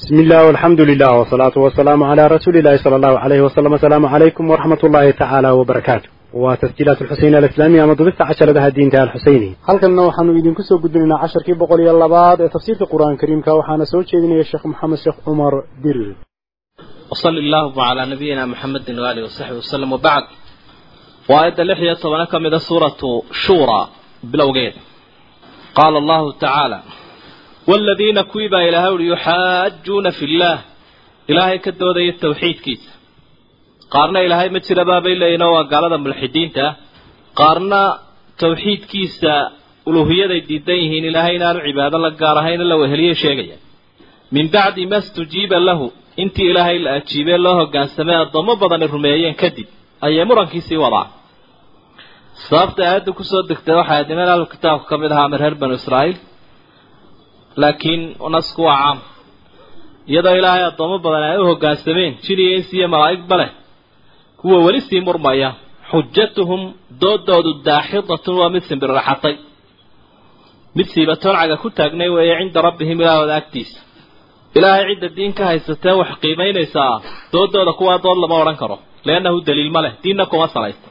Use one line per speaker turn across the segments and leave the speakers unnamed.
بسم الله والحمد لله والصلاة والسلام على رسول الله صلى الله عليه وسلم السلام عليكم ورحمة الله تعالى وبركاته وتسجيلات الحسين الإسلامية مضبطة عشر ذا الدين تاع الحسيني halkan waxaanu idinku soo gudbinaynaa casharkii boqol iyo labaad ee tafsiirka qur-aan kariimka waxaana soo jeedinaya sheekh maxamed sheekh cumar dirir
وصل اللهم على نبينا محمد وآله وصحبه وسلم وبعد وآية لحية طبعا كمدة سورة شورى بلوغين قال الله تعالى والذين كويبا إلى هول يحاجون في الله إلهي كدو ذي التوحيد كيس قارنا إلهي متر بابا إلا ينوى قال هذا ملحدين تا قارنا توحيد كيس ألوهية ذي ديدينهين إلهي نال عبادة لقارهين الله وهلية شيئا من بعد ما استجيب له intii ilaahay la ajiibee loo hogaansamay addoommo badani rumeeyeen kadib ayay murankiisii wadaan sababta aayadda kusoo degtay waxay ahayd niman ahlu kitaabka ka mid ahaa amir reer banu israa'iil laakiin nasku waa caam. Iyadoo ilaahay addoommo badan ay u hogaansameen jin iyo ins iyo malaa'igba leh kuwa weli sii murmaya xujatuhum doodoodu daaxidatun waa mid simbirraxatay mid siibatooncaga ku taagnay weeye cinda rabbihim ilaahooda agtiisa. Ilaahay cidda diin ka haysatee wax qiimaynaysaa doodooda kuwaa dood lama odhan karo liannahu daliil ma leh diinna kuma salaysta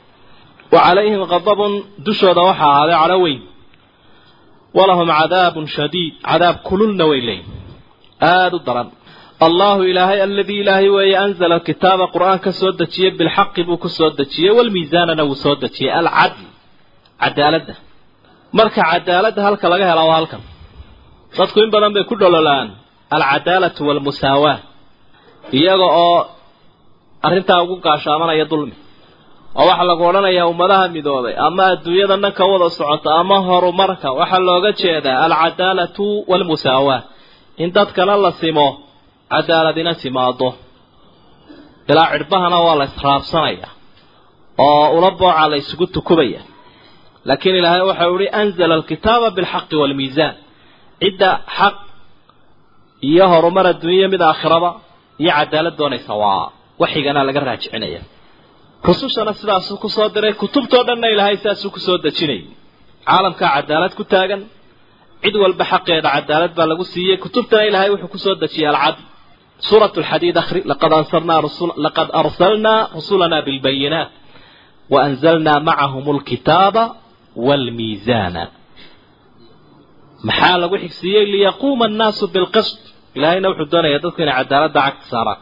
wa calayhim qadabun dushooda waxaa ahaaday cadho weyn walahum cadaabun shadiid cadaab kululna way leeyihiin aada u daran. Allahu ilaahay aladii ilaahay weeye anzala alkitaaba qur'aan ka soo dejiyey bilxaqi buu ku soo dejiyey walmiisaanana wuu soo dejiyey alcadl cadaaladda. Marka cadaaladda halka laga hela waa halkan. Dadku in badan bay ku dhololaan alcadaalatu walmusaawaa iyaga oo arrintaa ugu gaashaamanaya dulmi oo waxaa lagu odhanayaa ummadaha midoobay ama adduunyada dhan ka wada socota ama horumarka waxaa looga jeedaa alcadaalatu walmusaawaa. In dadkana la simo cadaaladina timaado ilaa cidhbahana waa la israabsanaya oo ula boocaa la isugu tukubaya laakiin ilaahay waxau ihi anzala alkitaaba bilxaqi waalmiisaan cidda xaq iyo horumar adduunya mid aakhiraba iyo cadaalad doonaysa waa waxigana laga raajicinaya rusushana sidaasuu ku soo diray kutubtoo dhanna ilaahay sidaasuu ku soo dejinayay caalamkaa cadaalad ku taagan cid walba xaqeeda cadaalad baa lagu siiyey. Kutubtana ilaahay wuxuu ku soo dejiyey alcadl suurat lxadiid akhri laqad arsalnaa laqad arsalnaa rusulana bilbayinaat waanzalnaa macahum alkitaaba waalmiisaana maxaa lagu xigsiiyey? Liyaquuma annaasu bilqist. Ilaahayna wuxuu doonayaa dadku inay cadaaladda cagta saaraan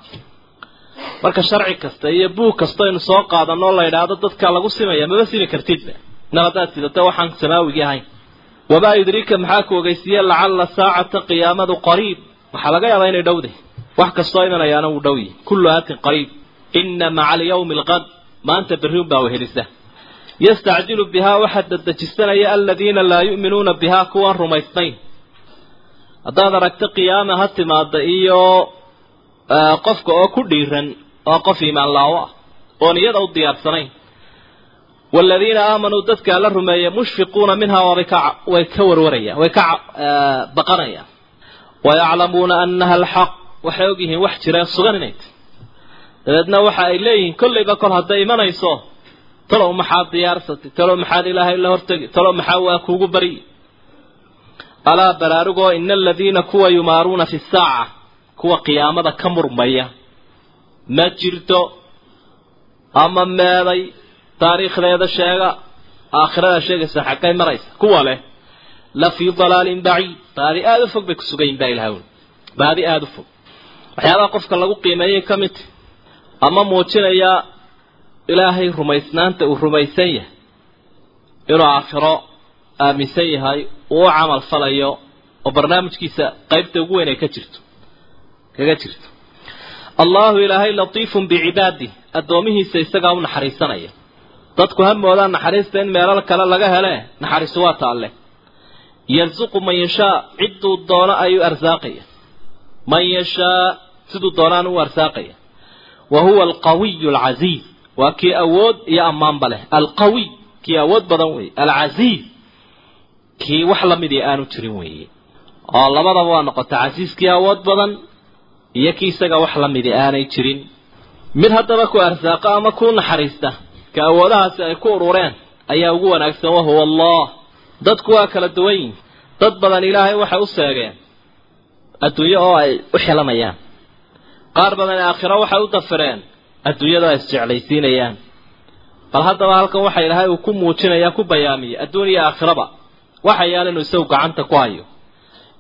marka sharci kasta iyo buug kasta aynu soo qaadanoo la yidhaahdo dadka lagu simaya maba simi kartidba nar haddaad sidata waxaan samaawigii ahayn. Wamaa yudriika maxaa ku ogeysiiye lacalla saacata qiyaamadu qariib. Waxaa laga yaabaa inay dhowday wax kastoo imanayaana wuu dhow yihi kullu aatin qariib. Ina maca alyawmi alqad. Maanta berri unbaa wehelisa yastacjilu bihaa waxaa dadejisanaya aladiina laa yu'minuuna bihaa kuwaan rumaysnayn. Haddaad aragto qiyaama ha timaada iyo qofka oo ku dhiiran oo qof iimaan laawo ah oon iyada u diyaarsanayn. Waaladiina aamanuu dadkaa la rumeeyay mushfiquuna minhaa waabay ka way ka warwarayaan way ka baqanayaan wayaclamuuna annaha alxaq waxay ogyihiin wax jira sugan inay tahy dabeedna waxa ay leeyihiin kollayba kol hadday imanayso talow maxaad diyaarsatay talow maxaad ilaahay la hortegi talow maxaa waa kuugu bari? Alaa baraarugoo ina aladiina kuwa yumaaruuna fi saaca kuwa qiyaamada ka murmaya. Ma jirto ama meeday taariikhdeeda sheega aakhirada sheegaysa xaggay maraysa. Kuwa leh la fii dalaalin baciid. Baadi aada u fog bay ku sugayin baa uli baadi aada u fog. Waxyaabaha qofka lagu qiimeeyay ka mid ama muujinaya ilaahay rumaysnaanta uu rumaysan yahay inuu aakhiro aaminsan yahay uu camal falayo oo barnaamijkiisa qaybta ugu weyn ay ka jirto kaga jirto. Allahu ilaahay latiifun bicibaadih addoomihiisa isagaa u naxariisanaya. Dadku ha moodaan naxariista in meelal kale laga hele naxariisu waa taalle. Yarsuqu man yashaa cidduu doono ayuu arsaaqaya. Man yashaa siduu doonaan u arsaaqaya. Wa huwa alqawiyu alcasiiz waa kii awood iyo ammaanba leh. Alqawiy kii awood badan weeye. Alcasiiz kii wax lamidii aanu jirin weeye. Oo labadaba waa noqota casiiskii awood badan iyo kii isaga wax lamidii aanay jirin. Mid haddaba ku arsaaqa ama ku naxariista ka awoodahaasi ay ku urureen ayaa ugu wanaagsan wahuwa allah. Dadku waa kala duwan yihiin dad badan ilaahay waxay u seegeen. Adduunyo oo ay u xilanayaan qaar badan aakhiro waxay u dafireen. Adduunyada ay isjeclaysiinayaan. Bal haddaba halkan waxa ilaahay uu ku muujinaya ku bayaamiyey adduun iyo aakhiraba waxa yaal inuu isagu gacanta ku hayo.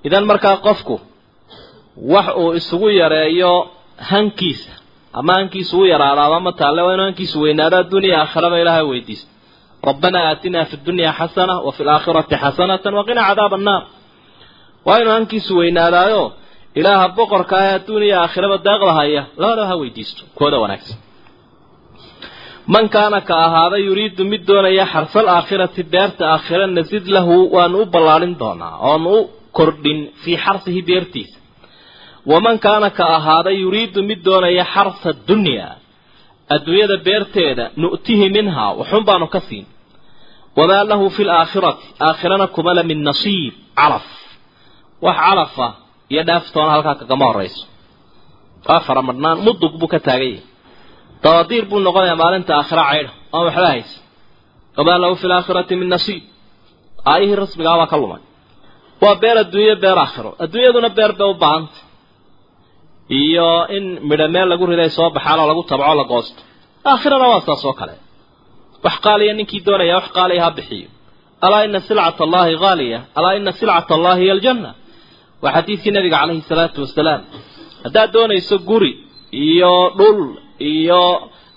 Idan markaa qofku wax uu isugu yareeyo hankiisa. Ama hankiisa u yaraadaaba ma taalle waa inuu hankiisu weynaado adduuniya aakhiraba ilaahay weydiisto rabbanaa aatinaa fi dunya xasana wa fi laakhirati xasanatan waqina cadaaba annaar waa inuu hankiisu weynaadaayo ilaaha boqorka ah adduuniya aakhiraba daaqda haya. Labadaba ha weydiisto kooda wanaagsan. Man kaana ka ahaaday yuriidu mid doonaya xarsal aakhirati beerta aakhira nasid lahu waanu u ballaadhin doonaa oonu u kordhin fii xarsihi beertiisa waman kaana ka ahaaday yuriidu mid doonaya xarsa dunyaa adduunyada beerteeda nu'tihi minhaa waxun baanu ka siin wamaa lahu fi laakhirati aakhirana kumala min nasiib calaf wax calafa iyo dhaaftoona halkaa kagama horayso waa faramadhnaan mudug buu ka taagan yahay dabadiir buu noqonayaa maalinta aakhira caydha oon waxba haysa wamaa lahu fi laakhirati min nasiib aayihii rasmigaa baa ka lumay waa beer adduunyo beer aakhiro adduunyaduna beer bay u baahanta iyo in midho meel lagu riday soo baxaan oo lagu tabco la goosto. Aakhirana waa saas oo kale. Wax qaaliya ninkii doonaya wax qaaliya ha bixiyo. Alaa ina silcata allahi haaliya alaa ina silcata allahi hiy aljanna. Waa xadiidkii nabiga calayhi salaatu wasalaam. Haddaad doonayso guri iyo dhul iyo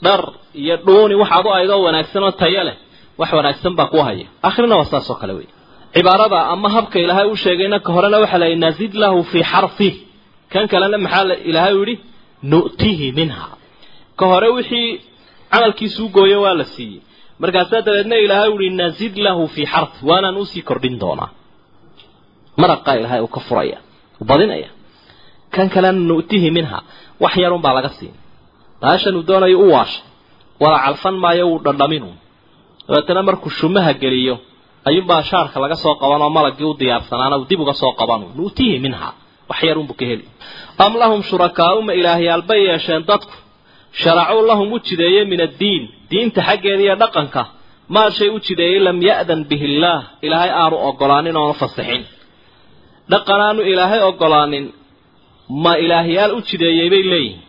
dhar iyo dhuuni waxaad u aydoo wanaagsan oo tayo leh wax wanaagsan baa ku haya. Aakhirana waa saas oo kale wey cibaarada ama habka ilaahay u sheegayna ka horena waxaa la yidhi nazid lahu fii xarfih kan kalena maxaa ilaahay u yidhi nu'tihi minha. Ka hore wixii camalkiisuu gooyo waa la siiyey. Markaasaa dabeedna ilaahay u yihi nazid lahu fii xarfi waanaan u sii kordhin doonaa. Maraqaa ilaahay uu ka furaya u badinaya. Kan kalena nu'tihi minha wax yarun baa laga siin. Baashan uu doonayo u waashay. Wala calfan maayo wuu dhandhaminu dabeetana markuu shumaha geliyo ayuunbaa shaarka laga soo qaban oo malagii u diyaarsanaana uu dib uga soo qabanu nu'tihi minha wax yarunbuu ka heli. Am lahum shurakaau ma ilaahyaal bay yeesheen dadku? Sharacuu lahum u jideeyey min addiin. Diinta xaggeeda iyo dhaqanka. Maa shay u jideeyey lam ya'dan bihi illaah ilaahay aanu ogolaanin oona fasixin dhaqan aanu ilaahay ogolaanin ma ilaahyaal u jideeyey bay leeyihiin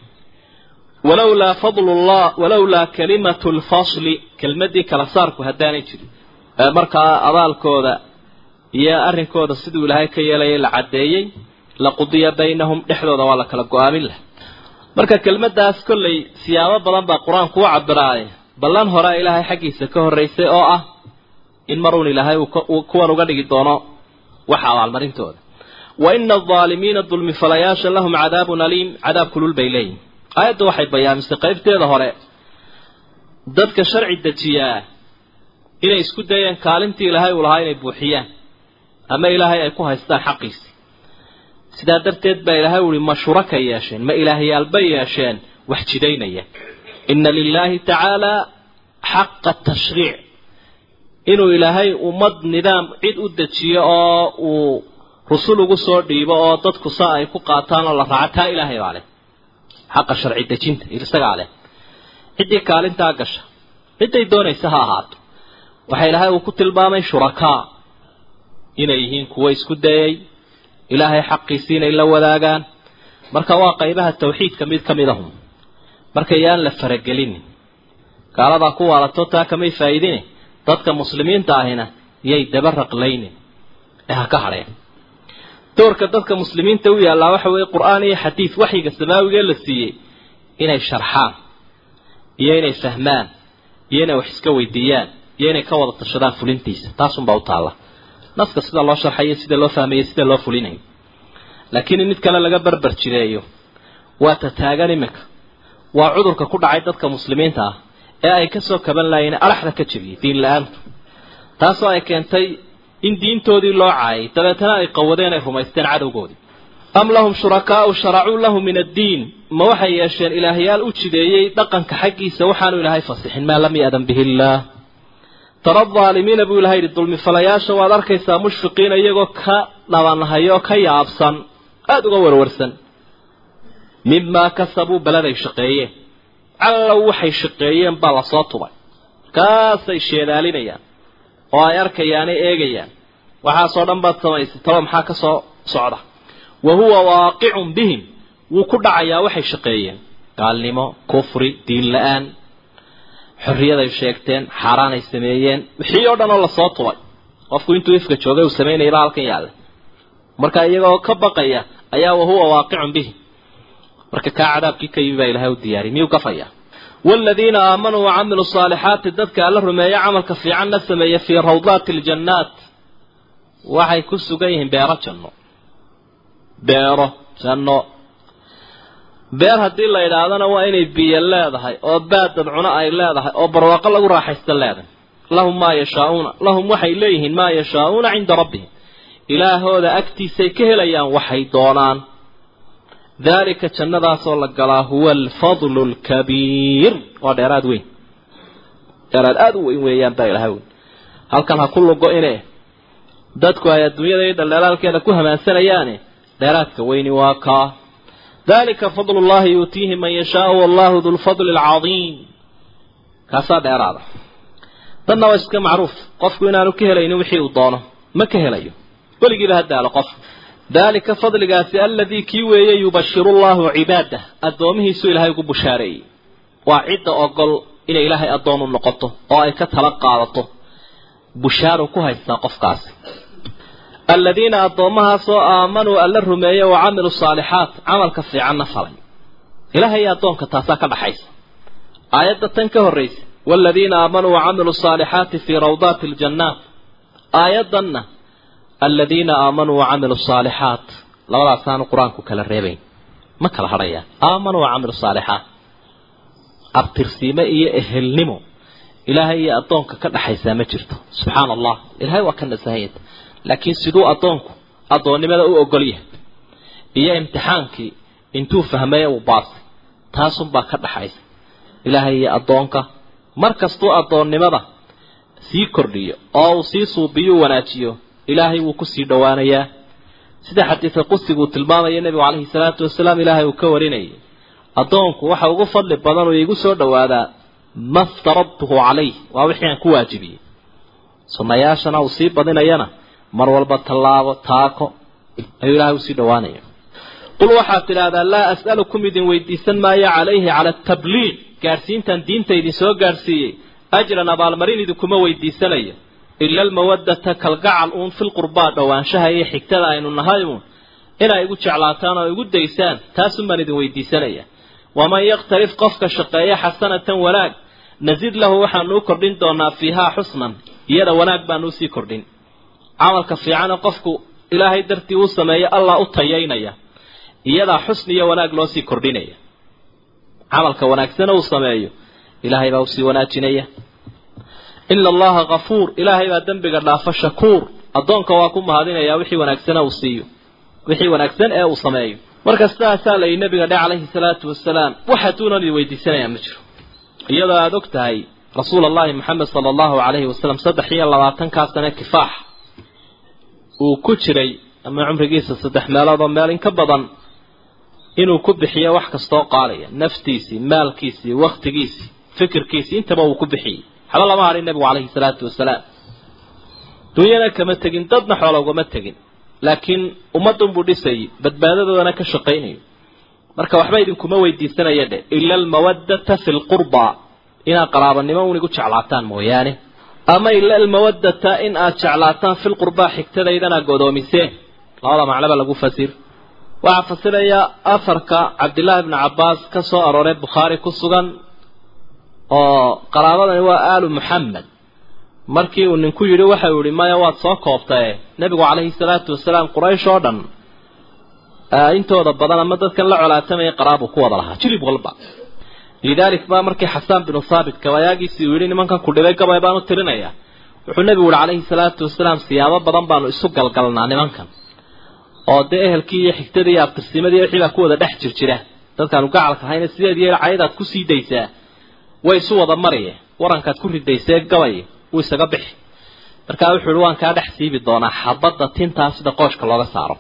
walowlaa fadlullah walowlaa kalimatu lfasli kelmaddii kala saarku haddaanay jirin. Markaa abaalkooda iyo arrinkooda siduu ilaahay ka yeelayay la caddeeyey laqudiya baynahum dhexdooda waa la kala go'aamin lah marka kelmaddaas kollay siyaabo badan baa qur'aanku u cabiraaye ballan horea ilaahay xaggiisa ka horraysay oo ah in maruun ilaahay uu kuwan uga dhigi doono waxa abaalmarintooda. Wa ina aldaalimiina dulmifalayaasha lahum cadaabun aliim. Cadaab kulul bay leeyihiin aayadda waxay bayaamisay qaybteeda hore. Dadka sharci dejiyaa inay isku dayeen kaalintii ilaahay uu lahaa inay buuxiyaan ama ilaahay ay ku haystaan xaqiisi sidaa darteed baa ilaahay uhi ma shuraka yeesheen ma ilaahyaal bay yeesheen wax jidaynaya. Ina lilaahi tacaala xaqa tashriic. Inuu ilaahay ummad nidaam cid u dejiyo oo uu rusul ugu soo dhiibo oo dadku saa ay ku qaataan oo la raaco taa ilaahay baa leh. Xaqa sharci dejinta isagaa leh. Ciddii kaalintaa gasha cidday doonaysa ha ahaato. Waxaa ilaahay uu ku tilmaamay shurakaa. Inay yihiin kuwo isku dayay ilaahay xaqiisii inay la wadaagaan. Marka waa qaybaha tawxiidka mid ka mid ahum. Marka yaan la faragelinin gaaladaa ku waalato taa kamay faa'iidine dadka muslimiinta ahina yay daba raqlaynin ee ha ka hadheen doorka dadka muslimiinta u yaallaa waxa weeye qur'aan iyo xadiid waxyiga samaawigee la siiyey inay sharxaan iyo inay fahmaan iyo inay wax iska weydiiyaan iyo inay ka wada tashadaan fulintiisa. Taasunbaa u taalla naska sida loo sharxayo sida loo fahmayo sida loo fulinayo. Laakiin in mid kale laga barbar jireeyo waa tataagan iminka waa cudurka ku dhacay dadka muslimiinta ah ee ay ka soo kaban laayeen araxda ka jebiyey diin la'aantu. Taasoo ay keentay in diintoodii loo caayay dabeetana ay qawadeen ay rumaysteen cadowgoodii. Am lahum shurakaau sharacuu lahu min addiin. Ma waxay yeesheen ilaahyaal u jideeyey dhaqanka xaggiisa waxaanu ilaahay fasixin. Maa lam ya'dan bihi illaah tara aalimiina buu ilahay yidhi dulmifalayaasha waad arkaysaa mushfiqiina iyagoo ka dhabanhayo ka yaabsan aada uga warwarsan. Mimaa kasabuu beladay shaqeeyeen. Callow waxay shaqeeyeen baa la soo tubay. Kaasay sheedaalinayaan oo ay arkayaanay eegayaan. Waxaasoo dhan baad samaysay talo maxaa ka soo socda? Wa huwa waaqicun bihim. Wuu ku dhacayaa waxay shaqeeyeen. Gaalnimo kufri diin la'aan xorriyaday sheegteen xaaraanay sameeyeen. Wixii oo dhan oo la soo tubay. Qofku intuu ifka joogay uu samaynayaba halkan yaalla marka iyagoo ka baqaya ayaa wahuwa waaqicun bihi. Marka kaa cadaabkii ka yimi baa ilahay u diyaariyay miyuu gafaya waaladiina aamanuu wacamiluu saalixaati dadka alla rumeeya camalka fiicanna sameeya fii rawdaati aljannaat waxay ku sugan yihiin beero janno. Beero janno beer haddii la idhaahdana waa inay biyo leedahay oo baadad cuno ay leedahay oo barwaaqo lagu raaxaysta leedahay. Lahum maa yashaauuna lahum waxay leeyihiin maa yashaauuna cinda rabbihim. Ilaahooda agtiisay ka helayaan waxay doonaan. Daalika jannadaasoo la galaa huwa alfadlu alkabiir waa dheeraad weyn. Dheeraad aada u weyn weeyaan baa ilaha weyn. Halkan ha ku lugo ine. Dadku ay adduunyada iyo dhaldhalaalkeeda ku hamaansanayaane. Dheeraadka weyni waa kaa dalika fadlu llahi yuutiihi man yashaau wallahu du lfadli alcadiim kaasaa dheeraada. Dadna waa iska macruuf. Qofku inaanu ka helaynin wixii uu doono ma ka helayo. Weligiiba ha daalo qof. Daalika fadligaasi aladii kii weeye yubashiru llahu cibaadah addoomihiisu ilaahay ugu bushaareeyey. Waa cidda ogol inay ilaahay addoon u noqoto oo ay ka tala qaadato. Bushaaru ku haystaa qofkaasi aladiina addoommahaasoo aamanuu alla rumeeyey wa camiluu saalixaat camalka fiicanna falay. Ilaahay addoonka taasaa ka dhaxaysa. Aayadda tan ka horraysa waaladiina aamanuu wacamiluu saalixaati fii rawdaati aljannaat. Aayaddanna aladiina aamanuu wacamiluu saalixaat labadaasaanu qur'aanku kala reebayn. Ma kala hadhayaan. Aamanuu wacamiluu saalixaat abtirsiime iyo ehelnimo. Ilaahay iyo addoonka ka dhaxaysaa ma jirto. Subxaana allah ilaahay waa ka nasahayanta laakiin siduu addoonku addoonnimada u ogol yahay. Iyo imtixaankii intuu fahmaya uu baasay taasunbaa ka dhaxaysa ilaahay iyo addoonka mar kastuu addoonnimada sii kordhiyo oo uu sii suubiyo wanaajiyo ilaahay wuu ku sii dhowaanayaa. Sida xadiidka qusiguu tilmaamaya nebigu calayhi salaatu wasalaam ilaahay uu ka warinayay addoonku waxa ugu fadli badan oo iigu soo dhowaadaa ma ftaradtuhu calayh waa wixii aan ku waajibiyey. Sunnayaashana uu sii badinayana mar walba tallaabo taako ayuu ilahay u sii dhowaanaya. Qul waxaad tidhaahdaa laa as'alukum idin weydiisan maayo calayhi cala atabliiq gaadhsiintan diinta idin soo gaadhsiiyey ajran abaalmarin idinkuma weydiisanayo ila almawaddata kalgacal uun filqurbaa dhowaanshaha iyo xigtada aynu nahay uun inay igu jeclaataan oo igu daysaan taasun baan idin weydiisanaya. Waman yaktarif qofka shaqeeya xasanatan wanaag nasid lahu waxaanu u kordhin doonaa fiihaa xusnan iyada wanaag baanu u sii kordhin camalka fiicane qofku ilaahay dartii uu sameeyo allah u tayaynaya iyadaa xusni iyo wanaag loo sii kordhinaya. Camalka wanaagsana uu sameeyo ilaahay baa u sii wanaajinaya. Ina allaha kafuur ilaahay baa dembiga dhaafa shakuur. Addoonka waa ku mahadinayaa wixii wanaagsana uu siiyo. Wixii wanaagsan ee uu sameeyo. Marka sidaasaa la yidhi nabiga dhe calayhi salaatu wasalaam waxaduunan idin weydiisanayaa ma jiro. Iyadoo aada og tahay rasuul allahi maxamed sala allahu calayhi wasalam saddex iyo labaatankaa sane kifaax uu ku jiray ama cumrigiisa saddex meelood oo meel in ka badan inuu ku bixiyo wax kastoo qaadaya naftiisii maalkiisii wakhtigiisii fikirkiisii intaba uu ku bixiyey. Waxba lama hadhin nebigu calayhi salaatu wasalaam. Dunyana kama tegin dadna xoola ugama tegin. Laakiin ummadunbuu dhisayay badbaadadoodana ka shaqaynayo. Marka waxba idinkuma weydiisanaya dhe ila almawaddata fi lqurba inaad qaraabanimo un igu jeclaataan mooyaane ama ila almawaddata in aad jeclaataan fi lqurbaa xigtadaydana godoomiseen labada macnoba lagu fasir. Waxaa fasiraya afarka cabdillaahi bni cabbaas ka soo arooray bukhaari ku sugan oo qaraabadani waa aalu muxamed markii uu ninku yidhi waxau yihi maya waad soo koobtae. Nebigu calayhi salaatu wasalaam quraysh oo dhan intooda badan ama dadkan la colaatamaya qaraabuu ku wada lahaa jilib walba lidaalik baa markii xasaan binu thaabit gabayaagiisii uu yidhi nimankan ku dhibay gabay baan u tirinaya wuxuu nebigu yihi calayhi salaatu wasalaam siyaabo badan baanu isu galgalnaa nimankan oo dee ehelkii iyo xigtadii iyo abtirsimadii wixii baa ku wada dhex jir jira dadkaanu gacalka hayna sideed iyo cayadaad ku sii daysaa way isu wada mariye warankaad ku ridaysee gabay wuu isaga bixi markaa wuxuu yihi waan kaa dhex siibi doonaa xabadda tintaa sida qooshka looga saaro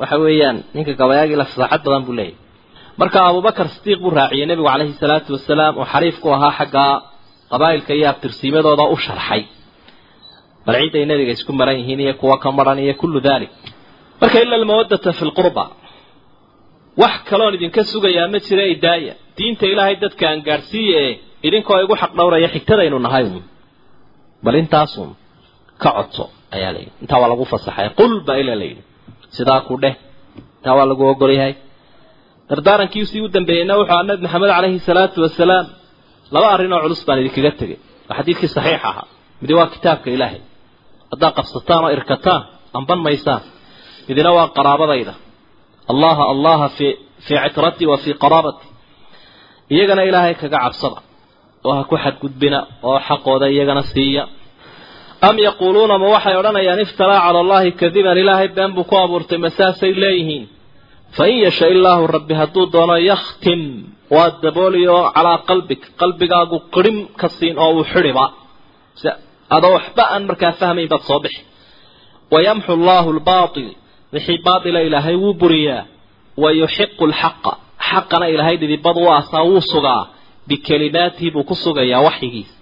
waxa weeyaan ninka gabayaagii la fasaaxad badan buu leeyahy marka abubakar sidiiq buu raaciyey nebigu calayhi salaatu wasalaam oo xariif ku ahaa xagga qabaa'ilka iyo abtirsiimadooda u sharxay. Bal ciiday nebiga isku maran yihiin iyo kuwa ka maran iyo kullu dalik marka ila almawaddata fi lqurba wax kaloon idinka sugayaa ma jira idaaya diinta ilaahay dadka aan gaadhsiiye idinkoo igu xaq dhowraya xigtadaynu nahay uun. Bal intaasun ka codso ayaa layidhi intaa waa lagu fasaxay. Qul ba ila layidhi sidaa ku dheh. Intaa waa lagu ogol yahay dardaarankiisii u dambeeyeyna wuxuu aha nabi maxamed calayhi salaatu wasalaam laba arrin oo culus baan idinkaga tegay waa xadiidkii saxiix ahaa. Midi waa kitaabka ilaahay. Haddaad qabsataan oo irkataan amban maysaan midina waa qaraabadayda. Allaha allaha fi fii citratii wa fii qaraabati. Iyagana ilaahay kaga cabsada. Oo ha ku xadgudbina oo xaqooda iyagana siiya. Am yaquuluuna ma waxay odhanayaan iftaraa cala allahi kadiban. Ilaahay been buu ku abuurtay masaasay leeyihiin fain yasha illaahu rabbi hadduu doono yakhtim waa dabooliyo calaa qalbik qalbigaagu qirim ka siin oo uu xidhiba adoo waxba aan markaa fahmayn baad soo bixi wayamxu allahu lbaatil wixii baatila ilaahay wuu buriyaa wa yuxiqu xaqana ilaahay dhidibad u aasaa wuu sugaa bikelimaatihi buu ku sugayaa waxyigiisa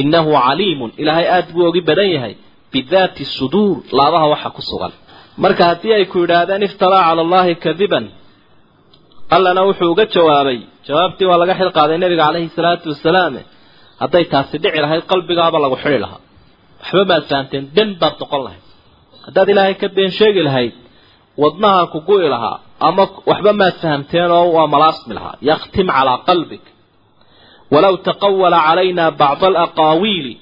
innahu caliimun ilaahay aada buu ogi badan yahay bidaati suduur laabaha waxa ku sugan marka haddii ay ku yidhaahdeen iftaraa cala allahi kadiban allana wuxuu uga jawaabay. Jawaabtii waa laga xil qaaday nebiga calayhi salaatu wasalaam hadday taasi dhici lahayd qalbigaaba lagu xidhi lahaa. Waxba maad fahamteen den baad noqon lahayd. Haddaad ilaahay ka been sheegi lahayd wadnaha ku gu'i lahaa ama waxba maad fahamteen oo waa malaasmi lahaa. Yakhtim calaa qalbik. Walow taqawala calayna bacda alaqaawiili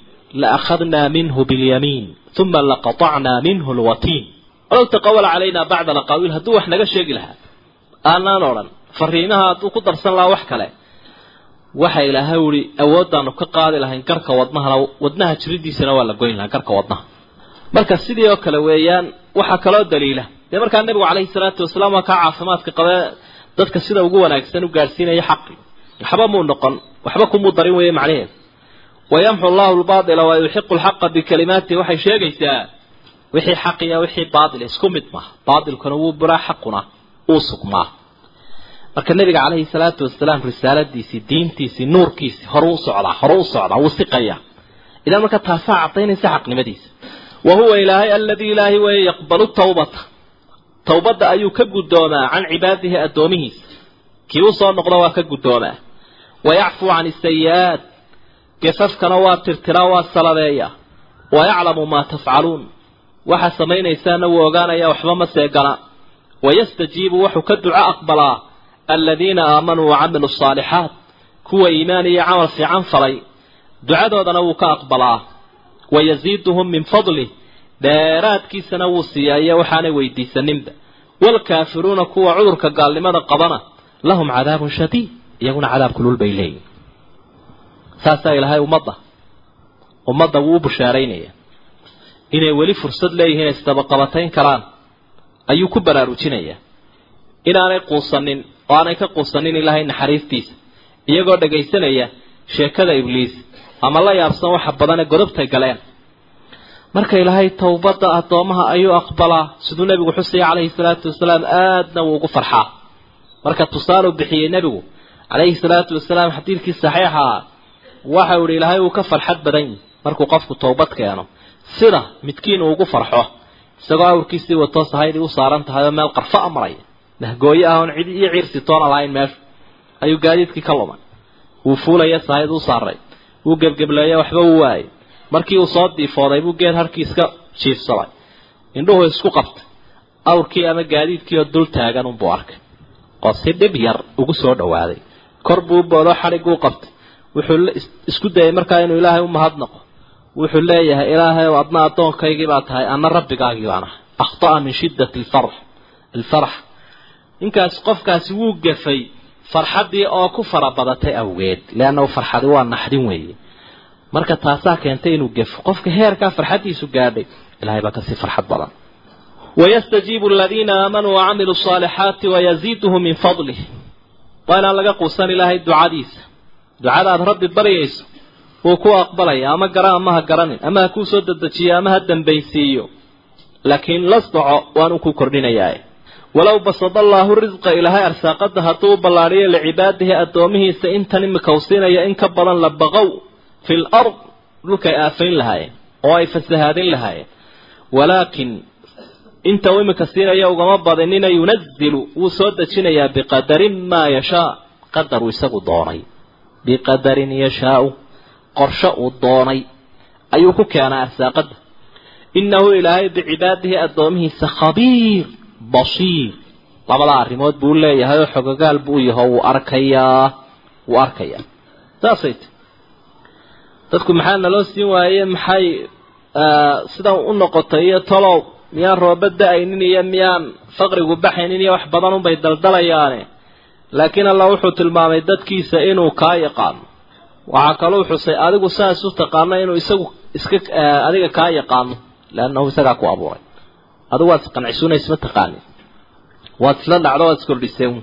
laakhadnaa minhu bilyamiin uma laqatacnaa minhu lwatiin walow taqawala calayna bacda alaqaawiil hadduu wax naga sheegi lahaa. Aanaan odhan fariimaha hadduu ku darsan lahaa wax kale. Waxa ilaahay uhi awooddaanu ka qaadi lahayn garka wadnahana wadnaha jiridiisana waa la goyn lahaa garka wadnaha. Marka sidii oo kale weeyaan waxaa kaloo daliila. Dee markaa nebigu calayhi salaatu wasalaam waa kaa caafimaadka qabee dadka sida ugu wanaagsan u gaadhsiinaya xaqi. Waxba muu noqon waxba kumuu darin weeye macnaheedu. Wayamxu allahu lbaatila wa yuxiqu lxaqa bikalimaatihi waxay sheegaysaa wixii xaqiya wixii baatil isku mid maaha baatilkuna wuu buraa xaquna uu sugmaa. Marka nabiga calayhi salaatu wasalaam risaaladiisii diintiisii nuurkiisii horu u socdaa horu u socdaa wuu siqayaa. Idan marka taasaa cadaynaysa xaqnimadiisa. Wa huwa ilaahay aladii ilaahay weeye yaqbalu tawbata. Towbadda ayuu ka guddoomaa can cibaadihi addoomihiisa. Kii u soo noqdo waa ka guddoomaa. Wayacfuu can isayi-aat gefafkana waa tirtiraa waa saladeeya wayaclamu maa tafcaluun waxaa samaynaysaana wuu ogaanaya waxba ma seegana wayastajiibu wuxuu ka duco aqbalaa aladiina aamanuu wacamiluu asaalixaat kuwa iimaan iyo camal fiican falay. Ducadoodana wuu ka aqbalaa. Wayasiiduhum min fadlih dheeraadkiisana wuu siiyaa iyo waxaanay weydiisaninba waalkaafiruuna kuwa cudurka gaalnimada qabana lahum cadaabun shadiid iyaguna cadaab kulul bay leeyihiin saasaa ilaahay ummadda ummadda wuu u bushaaraynaya inay weli fursad leeyihiin isdabaqabatayn karaan ayuu ku baraarujinayaa inaanay quusanin oo aanay ka quusanin ilaahay naxariistiisa iyagoo dhagaysanaya sheekada ibliis ama la yaabsan waxa badan ee godobtay galeen. Marka ilaahay towbadda addoomaha ayuu aqbalaa siduu nebigu xusaya calayhi salaatu wasalaam aadna wuu ugu farxaa. Marka tusaaluu bixiyey nebigu calayhi salaatu wasalaam xadiidkii saxiixa waxau ihi ilaahay uu ka farxad badan yihi markuu qofku towbad keeno sida midkiin uu ugu farxo isagoo awrkiisii watoo sahaydii u saaran tahay oo meel qarfo a maraya nahgooyo ah oon cid iyo ciirsi toona lahayn meesha ayuu gaadiidkii ka lumay wuu fuulaya sahayd u saaray wuu gebgebleeya waxba u waayay. Markii uu soo diifooday buu geed harkii iska jiifsaday. Indhuhu isku qabtay awrkii ama gaadiidkii oo dul taagan unbuu arkay oo dhib yar ugu soo dhawaaday kor buu boodoo xadhigguu qabtay wuxuu isku dayay markaa inuu ilaahay u mahadnaqo wuxuu leeyahay ilaahay adna addoonkaygii baa tahay anna rabbigaagii baan ahay akhta'a min shiddati alfarx alfarax ninkaas qofkaasi wuu gafay farxaddii oo ku fara badatay awgeed leannahu farxadi waa naxdin weeye. Marka taasaa keentay inuu gafo. Qofka heerkaa farxaddiisu gaadhay ilahay baa ka sii farxad badan. Aladiina aamanuu wacamiluu asaalixaati wayaziiduhu min fadlih waa inaan laga quusan ilaahay ducadiisa. Ducada aad rabbi baryayso wuu ku aqbalaya ama gara ama ha garanin ama ha kuu soo dedejiyo ama ha dambaysiiyo. Laakiin la soco waanuu ku kordhinayaa. Walow basada allaahu risqa ilaahay arsaaqada hadduu u ballaadhiyo licibaadihi addoomihiisa intan imika u siinaya in ka badan la baqow fi l ard dhulkay aafayn lahaayeen oo ay fasahaadin lahaayeen walaakin inta uu iminka siinaya ugama badinina yunazilu wuu soo dejinayaa biqadarin maa yashaa qadar uu isagu doonay. Biqadarin yashaau qorsho uu doonay ayuu ku keenaa arsaaqada innahu ilaahay bicibaadihi addoomihiisa khabiir basiir labadaa arrimood buu leeyahay oo xogogaal buu yaho wuu arkayaa wuu arkayaa. Saasay ti dadku maxaa naloo siin waaye? Maxay sidan u noqotay? Iyo tolow miyaan rooba da'aynin? Iyo miyaan faqrigu baxaynin? Iyo wax badan unbay daldalayaane. Laakiin allah wuxuu tilmaamay dadkiisa inuu kaa yaqaano waxaa kaluu xusay adigu saas u taqaano inuu isagu iska adiga kaa yaqaano leannahu isagaa ku abuuray. Adigu waad isqancisuna isma taqaanin waad isla dhacdo waad iskordhiseen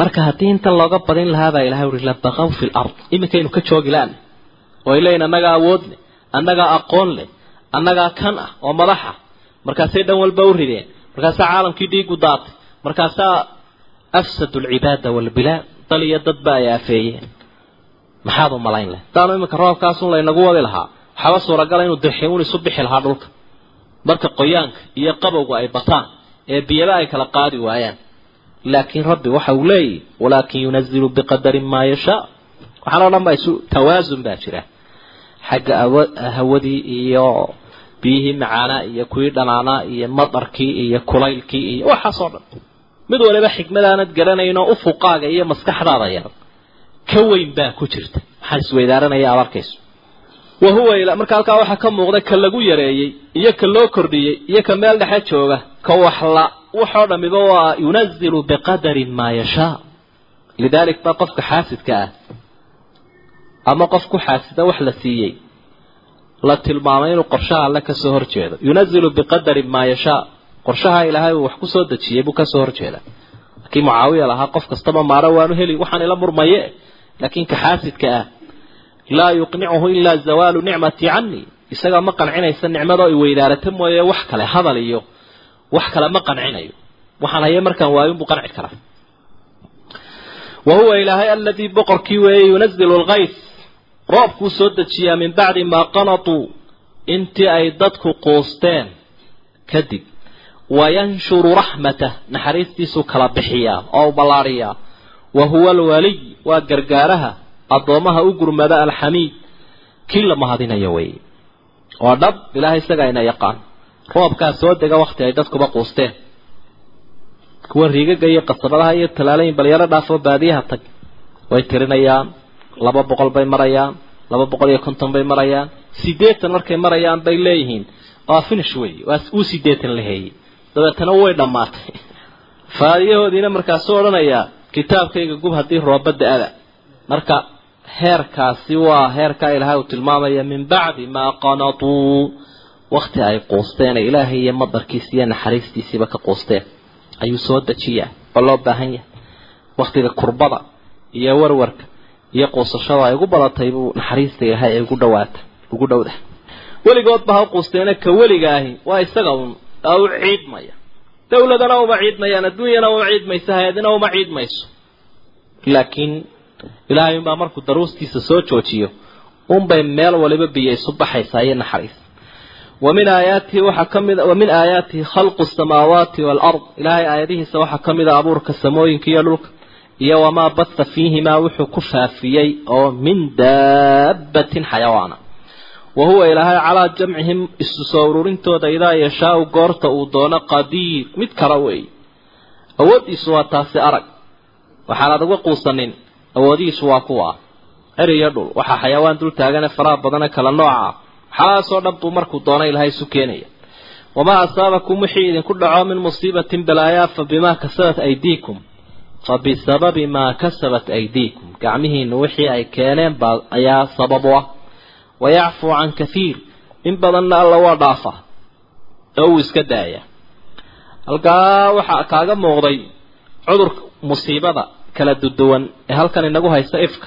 marka haddii intan looga badin lahaa baa ilahay uri labaqaw fi lard iminkaynu ka joogi laana oo leeyiin annagaa awood leh annagaa aqoon leh annagaa kan ah oo madax ah markaasay dhan walba u rideen. Markaasaa caalamkii dhiigu daatay. Markaasaa afsadu alcibaada waalbilaad dal iyo dadba ay aafeeyeen maxaad u malayn leh? Hadaanu iminka roobkaasun laynagu wadi lahaa. Waxaaba suuragala inuu dirxiun isu bixi lahaa dhulka. Marka qoyaanka iyo qabowga ay bataan ee biyaba ay kala qaadi waayaan. Laakiin rabbi waxa uu leeyahy walaakin yunazilu biqadarin maa yashaa. Waxaan o dhan baa isu tawaasun baa jira. Xagga hawadii iyo biyihii macaanaa iyo kuwii dhanaanaa iyo madarkii iyo kulaylkii iyo waxaasoo dhan. Mid waliba xikmadaanad garanaynoo ufuqaaga iyo maskaxdaada yar ka weyn baa ku jirta. Waxaan isweydaaranaya aad arkayso? Wa huwa marka halkaa waxaa ka muuqda ka lagu yareeyey iyo ka loo kordhiyey iyo ka meel dhexe jooga ka waxla waxoo dhamiba waa yunazilu biqadarin maa yashaa lidaalik baa qofka xaasidka ah ama qof ku xaasida wax la siiyey la tilmaamay inuu qorshaha alle ka soo horjeedo. Yunazilu biqadarin maa yashaa qorshaha ilaahay uu wax ku soo dejiyey buu ka soo horjeeda. Laakiin mucaawiya lahaa qof kastaba maaro waanu heli waxaan ila murmaye laakiin ka xaasidka ah laa yuqnicuhu ilaa zawaalu nicmati canii isagaa ma qancinaysa nicmadoo i weydaarata mooye wax kale hadal iyo wax kale ma qancinayo. Waxaan haye markaan waayun buu qanci karaa. Wa huwa ilaahay aladii boqorkii weeye yunazilu lkays roobkuu soo dejiyaa min bacdi maa qanatuu intii ay dadku quusteen. Kadib wayanshuru raxmatah naxariistiisuu kala bixiyaa oo u ballaadhiyaa wa huwa alwaliy waa gargaaraha addoommaha u gurmada alxamiid kii la mahadinayo weeye oo dhab ilaahay isagaa ina yaqaan. Roobkaa soo dega wakti ay dadkuba quusteen. Kuwa riigaga iyo qasabadaha iyo talaalayin balyaro dhaafoo baadiyaha tag. Way tirinayaan laba boqol bay marayaan laba boqol iyo konton bay marayaan. Sideetan markay marayaan bay leeyihiin. Waa finish wey waa uu sideetan la heeyey dabeetana way dhammaatay. Faadiyahoodiina markaasuu odhanayaa kitaabkayga gub haddii rooba da'ada marka heerkaasi waa heerkaa ilaahay uu tilmaamaya min bacdi maa qanatuu wakti ay quusteen ee ilaahay iyo madarkiisi iyo naxariistiisiiba ka quusteen. Ayuu soo dejiyaa oo loo baahan yahay. Waktiga kurbada iyo warwarka iyo quusashada ay ugu badatay buu naxariista ilaahay ay ugu dhawaata ugu dhowda. Weligoodba ha quusteena ka weligaahi waa isaga un aa u ciidmaya dowladana uma ciidmayaan adduunyana uma ciidmayso hay'adina uma ciidmayso. Laakiin ilaahay unbaa markuu daruustiisa soo joojiyo unbay meel waliba biyo isu baxaysaa iyo naxariis. Wa min aayaatihi waxaa ka mid wa aayaatihi khalqu samaawaati waalard ilaahay aayadihiisa waxaa ka mid a ah abuurka samooyinka iyo dhulka iyo wamaa batha fiihimaa wuxuu ku faafiyey oo min daabatin xayawaana wa huwa ilaahay calaa jamcihim isu soo ururintooda idaa yashaau goorta uu doono qadiir mid kala weeye. Awooddiisu waa taasi arag. Waxaanaad uga quusanin awoodihiisu waa kuwa. Ceriyo dhul waxaa xayawaan dul taagane faraha badane kala nooca. Waxaalahaasoo dhan buu markuu doono ilaahay isu keenaya. Wamaa asaabakum wixii idinku dhaco min musiibatin balaayaa fa bimaa kasabat aydiikum. Fa bisababi maa kasabat aydiikum. Gacmihiinu wixii ay keeneen baa ayaa sabab u ah in badanna alla waa dhaafa oo uu iska daaya halkaa waxaa kaaga muuqday cudur musiibada kala duduwan ee halkan inagu haysta ifka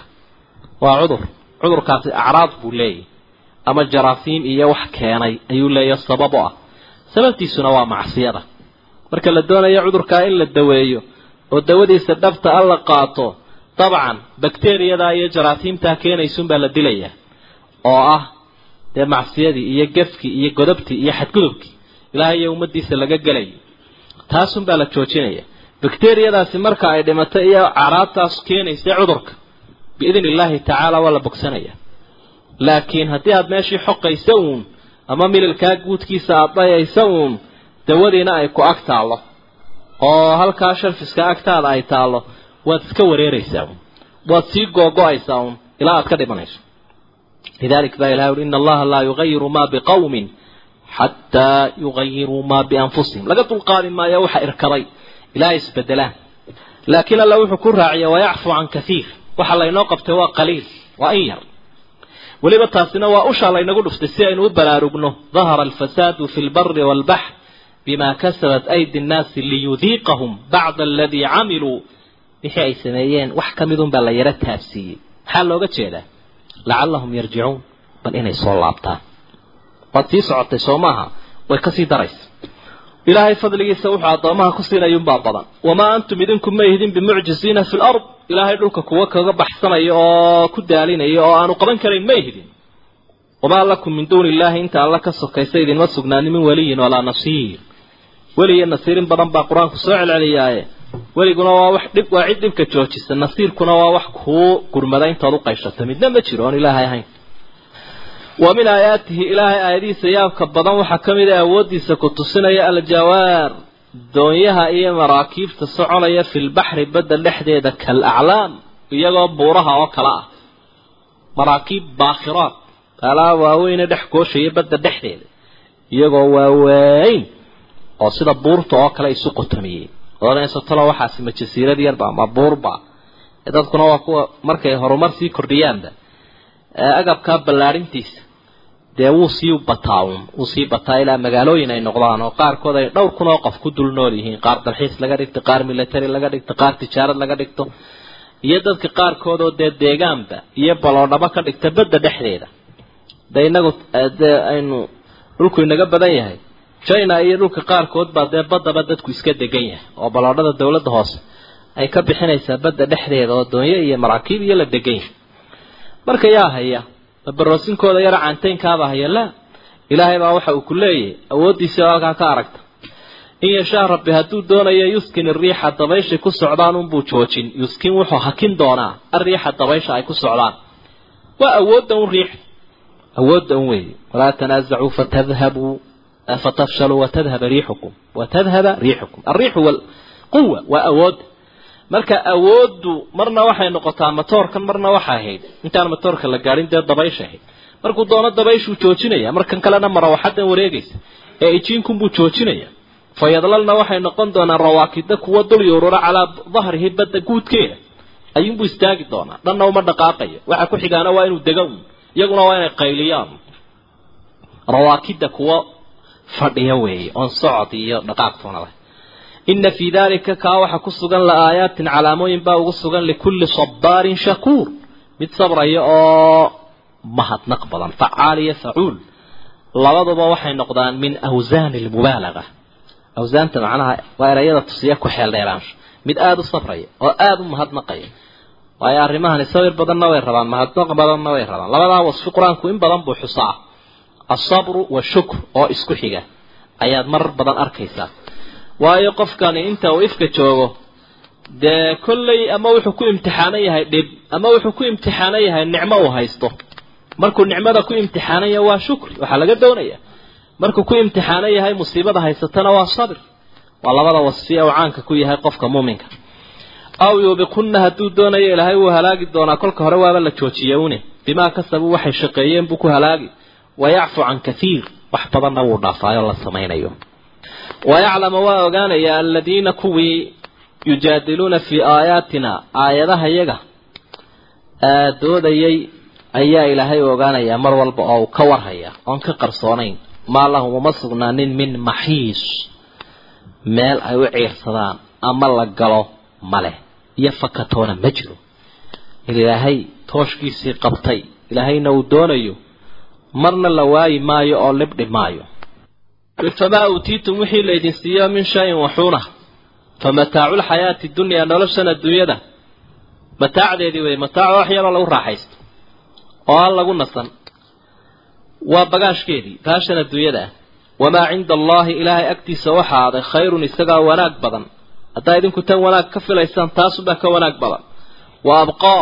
waa cudur cudurkaasi acraad buu leeyahy ama jaraafiim iyo wax keenay ayuu leeyahay sabab u ah sababtiisuna waa macsiyada marka la doonayo cudurkaa in la daweeyo oo dawadiisa dhabta a la qaato dabcan bakteriyada iyo jaraafiimtaa keenaysuunbaa la dilayaa oo ah dee macsiyadii iyo gefkii iyo godobtii iyo xadgudubkii ilaahay iyo ummaddiisa laga gelayo. Taasunbaa la joojinaya. Bakteriyadaasi marka ay dhimato iyo caraabtaas keenaysa cudurka biidn illaahi tacaala waa la bogsanaya. Laakiin haddii aada meeshii xoqaysa uun ama mililkaa guudkiisa aada dayaysa uun dawadiina ay ku ag taallo. Oo halkaa sharfiska agtaada ay taallo waad iska wareeraysaa uun. Waad sii googo-aysaa uun ilaa aad ka dhimanayso lidalik baa ilahay uri ina allaha laa yugayiru maa biqawmin xataa yugayiruu maa bianfusihim laga dulqaadi maayo waxa irkaday ilaa isbedelaan laakiin alla wuxuu ku raaciya wayacfu can kaiir waxa laynoo qabtay waa qaliil waa in yar weliba taasina waa ushaa laynagu dhuftay si aynu u baraarugno dahara alfasaadu fi lbari waalbaxr bima kasabat aydi nnaasi liyudiiqahum bacda aladii camiluu wixii ay sameeyeen wax ka midun baa la yaro taabsiiyey maxaa looga jeedaa lacallahum yarjicuun bal inay soo laabtaan. Waad sii socotay soo maaha way ka sii daraysa. Ilaahay fadligiisa wuxuu addoomaha ku siinayuunbaa badan. Wamaa antum idinku ma ihdin bimucjiziina fi lard ilaahay dhulka kuwa kaga baxsanaya oo ku daalinaya oo aanu qaban karayn ma ihdin wamaa lakum min duuni illaahi inta alla ka sokaysa idinma sugnaanin min weliyin walaa nasiir. Weli nasiirin badan baa qur'aanku soo celceliyaaye weliguna waa wax dhib waa cid dhibka joojisa. Nasiirkuna waa wax kuu gurmada intood u qayshato midna ma jiro oon ilaahay ahayn. Wa min aayaatihi ilaahay aayadihiisa yaabka badan waxaa ka mid a awooddiisa ku tusinaya aljawaar. Doonyaha iyo maraakiibta soconaya filbaxri badda dhexdeeda kal aclaam iyagoo buuraha oo kale ah. Maraakiib baakhiraad alaa waaweyne dhex gooshaya badda dhexdeeda. Iyagoo waaweyn oo sida buurta oo kale isu qotomiyey odansatalo waxaasi ma jasiirad yarba ma buurba dadkuna waa kuwa markay horumar sii kordhiyaanba agabkaa ballaadhintiisa dee wuu sii bataa uun wuu sii bataa ilaa magaalooyin ay noqdaan oo qaarkood ay dhowr kun oo qof ku dul nool yihiin. Qaar dalxiis laga dhigto qaar military laga dhigto qaar tijaarad laga dhigto. Iyo dadka qaarkood oo dee deegaanba iyo baloodhabo ka dhigta badda dhexdeeda. De inagu dee aynu dhulku inaga badan yahay china iyo dhulka qaarkood baa dee baddaba dadku iska degan yahay oo baloodhada dawladda hoose ay ka bixinaysaa badda dhexdeeda oo doonyo iyo maraakiib iyo la degan yahay. Marka yaa haya baroosinkooda yara caantaynkaaba haya laa ilaahay baa waxa uu ku leeyahay awooddiisii oo halkaa ka aragta. In yashaa rabbi hadduu doonayo yuskin iriixa dabayshay ku socdaan unbuu joojin yuskin wuxuu hakin doonaa ariixa dabaysha ay ku socdaan. Waa awoodda un riix awoodda un weeye. Walaa tanaasacuu fatadhabuu fatafshaluu watadhaba riixukum watadhaba riixukum alriixu walquwa waa awoodda marka awooddu marna waxay noqotaa matoorkan marna waxa ahayd intaan matoorka la gaadhin dee dabaysha ahayd markuu doono dabayshuu joojinaya markan kalena marawaxadan wareegaysa ee ijiinkunbuu joojinaya fayadlalna waxay noqon doonaan rawaakida kuwa dul yuurura calaa dahrihi badda guudkeeda ayuunbuu istaagi doonaa dhanna uma dhaqaaqayo waxa ku xigaana waa inuu dega un iyaguna waa inay qayliyaan rawaakida kuwa fadhiya weeye oon socod iyo dhaqaaqtoona leh. Ina fii dalika kaa waxa ku sugan la aayaatin calaamooyin baa ugu sugan likulli sabaarin shakuur. Mid sabraya oo mahadnaq badan facaal iyo facuul. Labaduba waxay noqdaan min awsaani lmubaalaga awsaanta macnaha waa erayada tusiya ku xeel dheeraansho mid aada u sabraya oo aada u mahadnaqaya waayo arrimahani sabir badanna way rabaan mahadnaq badanna way rabaan. Labadaa wasfi qur'aanku in badan buu xusaa asabru washukr oo isku xiga. Ayaad marar badan arkaysaa. Waayo qofkani inta uu ifka joogo dee kolley ama wuxuu ku imtixaanan yahay dhib ama wuxuu ku imtixaanan yahay nicmo uu haysto. Markuu nicmada ku imtixaanan yahay waa shukri waxaa laga doonaya. Markuu ku imtixaanan yahay musiibada haysatana waa sabir. Waa labada wasfi uu caanka ku yahay qofka muuminka. Aw yuubiqunna hadduu doonayo ilaahay wuu halaagi doonaa. Kolka hore waaba la joojiye une bimaa kasabuu waxay shaqeeyeen buu ku halaagi wayacfu can kathiir wax badanna wuu dhaafaayoo la samaynayo wayaclama waa ogaanaya aladiina kuwii yujaadiluuna fii aayaatina aayadaha yaga doodayay ayaa ilaahay ogaanayaa mar walba oo uu ka warhaya oon ka qarsoonayn maa lahum uma sugnaanin min maxiis meel ay u ciirsadaan ama la galo maleh iyo fakatoona ma jiro ilaahay tooshkiisii qabtay ilaahayna uu doonayo marna la waayi maayo oo libdhi maayo famaa uutiitum wixii laydin siiyo min shayin waxuuna fa mataacu lxayaati dunyaa noloshan adduunyada mataacdeedii wey mataac wax yaroo lagu raaxaysto oo aan lagu nasan. Waa bagaashkeedii baashan adduunyada ah wamaa cinda allaahi ilaahay agtiisa waxa aaday khayrun isagaa wanaag badan. Haddaa idinku tan wanaag ka filaysaan taasubaa ka wanaag badan. Wa abqaa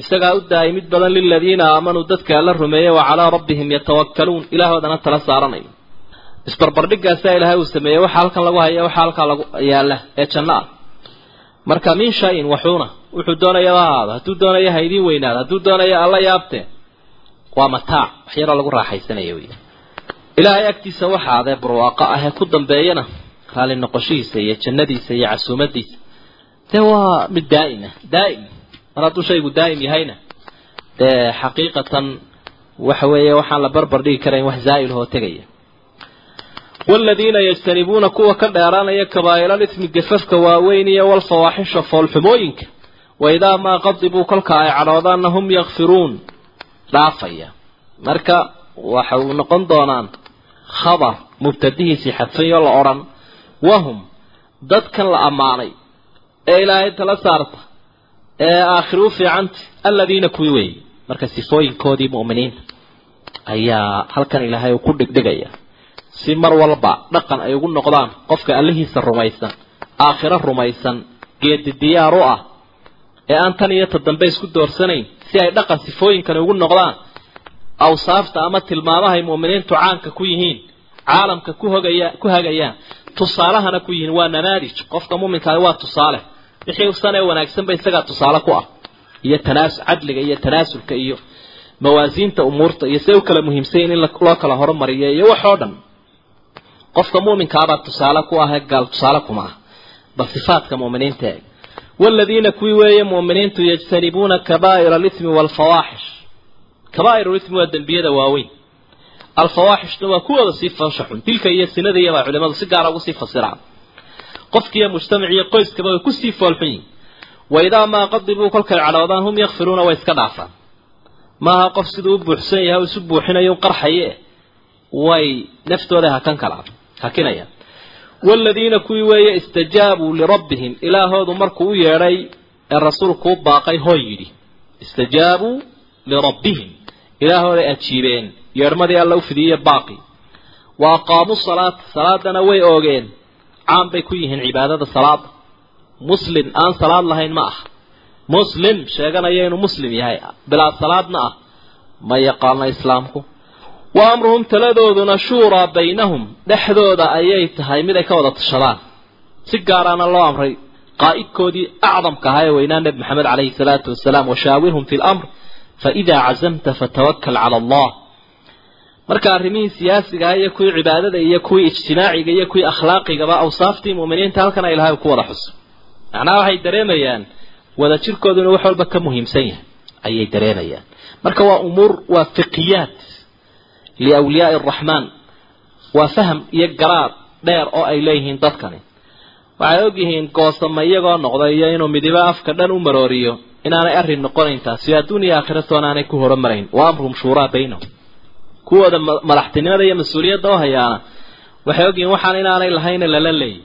isagaa u daayay mid badan liladiina aamanuu dadka alla rumeeyey wa calaa rabbihim yatawakkaluun. Ilaahoodana tala saaranayo. Isbarbardhigaasaa ilaahay uu sameeyey waxa halkan lagu haya waxa halkaa lagu yaalla ee janno ah. Marka min shayin waxuuna wuxuu doonaya ha ahaado hadduu doonaya ha idiin weynaado hadduu doonaya alla yaabtee waa mataac. Wax lagu raaxaysanaya wey ilaahay agtiisa waxa adee barwaaqo ah ee ku dambeeyana raali noqoshihiisa iyo jannadiisa iyo casuumadiisa dee waa mid daa'ima daa'im mar hadduu shaygu daa'im yahayna dee xaqiiqatan waxa weeye waxaan la barbar dhigi karayn wax zaa'ilahoo tegaya. Waaladiina yajtanibuuna kuwa ka dheeraanaya kabaa'ilaalismi gafafka waaweyn iyo walfawaaxisha foolxumooyinka waidaa maa qadibuu kolka ay cadhoodaanna hum yakfiruun dhaafaya. Marka waxa uu noqon doonaan khabar mubtadihiisii xadfayo la odhan wahum dadkan la ammaanay ee ilaahay tala saarta ee aakhiro u fiicanta aladiina kuwi weeye marka sifooyinkoodii mu'miniinta ayaa halkan ilaahay uu ku dhigdhigaya si mar walba dhaqan ay ugu noqdaan qofka allihiisa rumaysan aakhiro rumaysan geedi diyaar u ah ee aan tan iyo ta dambe isku doorsanayn si ay dhaqan sifooyinkani ugu noqdaan awsaafta ama tilmaamahay mu'miniintu caanka ku yihiin caalamka ku hogaya ku hagayaan tusaalahana ku yihiin waa namaadij qofka muminkaa waa tusaale wixii usanee wanaagsanba isagaa tusaale ku ah. Iyo tanaas cadliga iyo tanaasulka iyo mawaasiinta umuurta iyo see u kala muhiimsanya in loo kala horumariyo iyo wax oo dhan. Qofka muminkaabaa tusaale ku ah gaal tusaale kuma ah bal sifaadka mu'miniinta eeg waladiina kuwii weeye mu'miniintu yajtanibuuna kabaa'ira alithmi waalfawaaxish kabaa'ir ulithmi waa dembiyada waaweyn. Alfawaxishna waa kuwooda sii foosha xun dilka iyo sinada iyo baa culimadu si gaara ah ugu sii fasiraan qofkiiyo mujtamaciiyo qoyskaba way ku sii foolxun yihiin waidaa maa qadibuu kolkay cadhoodaan hum yakfiruuna way iska dhaafaan. Maaha qof siduu u buuxsan yahay isu buuxinayo u qarxaye way naftooda hakan kala hakinayaan waladiina kuwii weeye istajaabuu lirabbihim ilaahoodu markuu u yeedhay ee rasuulku u baaqay hoo yidhi istajaabuu lirabbihim ilaahooday ajiibeen yeedhmadii alla u fidiyey baaqi. Wa aqaamuu salaata salaadana way oogeen caan bay ku yihiin cibaadada salaada muslim aan salaad lahayn ma ah. Muslim sheeganaya inuu muslim yahay. Bilaa salaadna ah ma yaqaana islaamku. Wa amruhum taladooduna shuuraa baynahum. Dhexdooda ayay tahay miday ka wada tashadaan. Si gaaraana loo amray qaa'idkoodii acdamka ahaa ee weynaa nebi maxamed calayhi salaatu wasalaam washaawirhum fi lamr fa idaa cazamta fatawakkal cala allah marka arrimihii siyaasiga iyo kuwii cibaadada iyo kuwii ijtimaaciga iyo kuwii akhlaaqigaba awsaaftii mu'miniinta halkan ay ilaahay ku wada xuso macnaha waxay dareemayaan wada jirkoodu inuu wax walba ka muhiimsan yahay ayay dareemayaan. Marka waa umuur waa fiqiyaat liawliyaai araxmaan waa faham iyo garaad dheer oo ay leeyihiin dadkani. Waxay ogyihiin goosama iyagoo noqday iyo inuu midibo afka dhan u marooriyo inaanay arrin noqonayn taasi adduun iyo aakhiratoona aanay ku horumarayn. Wa amruhum shuuraa baynahum kuwooda madaxtinimada iyo mas'uuliyadda oo hayaana waxay ogyihiin waxaan inaanay lahayna lala leeyay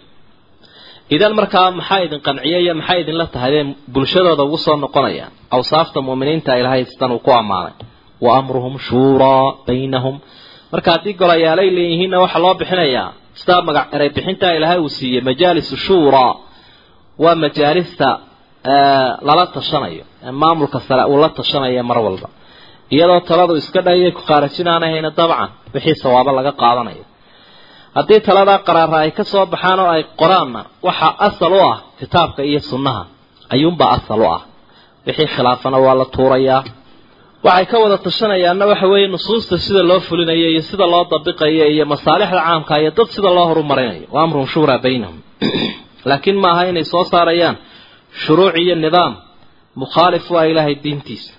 idan markaa maxaa idin qanciya iyo maxay idinla tahay bulshadooda ugu soo noqonayaan awsaafta mu'miniinta ilahay sidan uu ku ammaanay. Wa amruhum shuuraa baynahum. Marka haddii golayaalay leeyihiinna waxaa loo bixinayaa sidaa magac eray bixintaa ilaahay uu siiyey majaalisu shuuraa waa majaalista lala tashanayo. Maamulka sare uu la tashanayo mar walba iyadoo taladu iska dhahiyay ku qaarajinaanahayna dabcan wixii sawaabo laga qaadanayo. Haddii taladaa qaraara ay ka soo baxaan oo ay qoraanna waxaa asal u ah kitaabka iyo sunnaha. Ayuunbaa asal u ah. Wixii khilaafana waa la tuurayaa waxay ka wada tashanayaanna waxa weeye nusuusta sida loo fulinayo iyo sida loo dabiqayo iyo masaalixda caamka iyo dad sida loo horumarinayo. Wa amruhum shuuraa baynahum. Laakiin maaha inay soo saarayaan shuruuc iyo nidaam mukhaalif u ah ilaahay diintiisa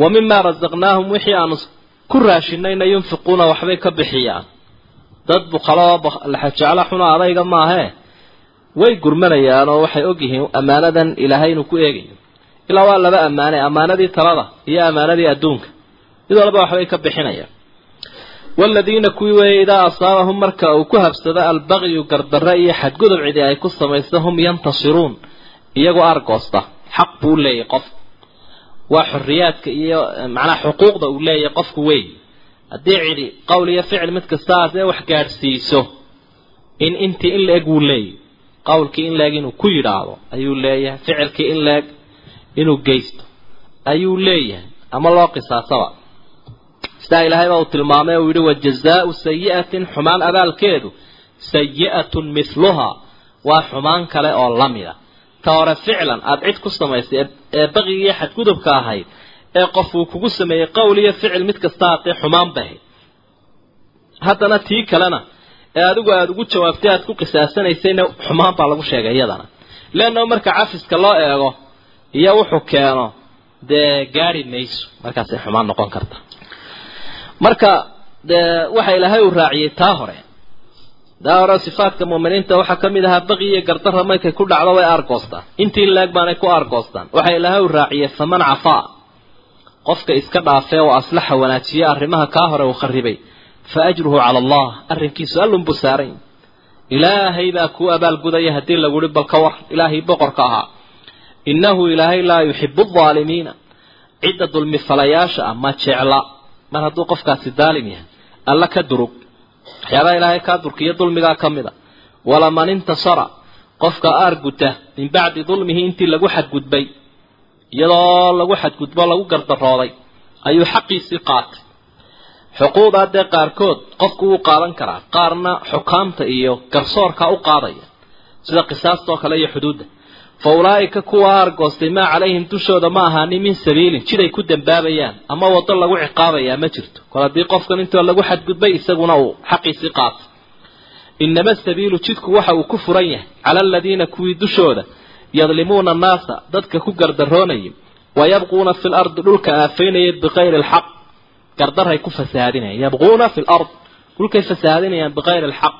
wa mima rasaqnaahum wixii aanu ku raashinayna yunfiquuna waxbay ka bixiyaan dad buqaloo jecla xuna adayga maahee way gurmanayaan oo waxay ogyihiin ammaanadan ilaahay inuu ku eegayo ilaa waa laba ammaane ammaanadii talada iyo ammaanadii adduunka mid waxbay ka bixinayaan waladiina kuwii weeye idaa asaabahum marka uu ku habsado albaqyu gardarre iyo xadgudub cidii ay ku samaysta hum yantasiruun iyagoo argoosta xaq buu leeyahy qof waa xorriyaadka iyo eh, macnaha xuquuqda uu leeyahay qofku weyn. Haddii cidhi qowl iyo ficil mid kastaas ee wax gaadhsiiso in intii in la-eg uu leeyahy qowlkii in la-eg inuu ku yidhaahdo ayuu leeyahay ficilkii in la-eg inuu geysto ayuu leeyahay ama loo qisaasaba. Sidaa ilaahay baa uu tilmaamay uu yidhi wa jazaau sayi-atin xumaan abaalkeedu sayi-atun mihluhaa waa xumaan kale oo la mid a hore ficlan aada cid ku samaysay ee baqigii xadgudubka ahayd ee qof uu kugu sameeyey qowl iyo ficil mid kasta haatee xumaan bay ahayd haddana tii kalena ee adigu aada ugu jawaabtay aada ku qisaasanaysayna xumaan baa lagu sheegay iyadana. Leanna marka cafiska loo eego iyo wuxuu keeno dee gaari mayso. Markaasay xumaan noqon karta. Marka dee waxa ilaahay uu raaciyey taa hore hore sifaadka muuminiinta waxaa ka mid ahaa baqi iyo gardarra markay ku dhacdo way aargoostaan intii laeg baanay ku aargoostaan waxa ilaahay uu raaciyey faman cafaa qofka iska dhaafee oo aslaxa wanaajiye arrimaha kaa hore uu kharibay. Fa ajruhu cala allah. Arrinkiisu allunbuu saaran ilaahay baa kuu abaalgudaya haddii laguhi bal ka war. Ilaahay boqorka ahaa. Innahu ilaahay laa yuxibu aldaalimiina cidda dulmi falayaasha ah ma jecla. Mar hadduu qofkaasi daalim yahay alla ka durug waxyaabaha ilaahay kaa durkiyo dulmigaa ka mid a walaman intasara qofka aarguta min bacdi dulmihi intii lagu xadgudbay iyadoo lagu xadgudbo lagu gardarooday ayuu xaqiisii qaatay. Xuquuqdaa dee qaarkood qofku wuu qaadan karaa qaarna xukaamta iyo garsoorka u qaadaya sida qisaastoo kale iyo xuduudda fa ulaa'ika kuwa aargoostay maa calayhim dushooda ma ahaanin min sabiilin. Jiday ku dambaabayaan ama waddo lagu ciqaabayaa ma jirto. Kol haddii qofkan intoo lagu xadgudbay isaguna uu xaqiisii qaatay inama sabiilu jidku waxa uu ku furan yahay. Cala aladiina kuwii dushooda yadlimuuna annaasa dadka ku gardaroonayay wayabquuna fi lardi dhulka aafaynaya bikayri alxaq. Gardaray ku fasahaadinayaan yabquuna fi lard dhulkay fasahaadinayaan bikayri alxaq.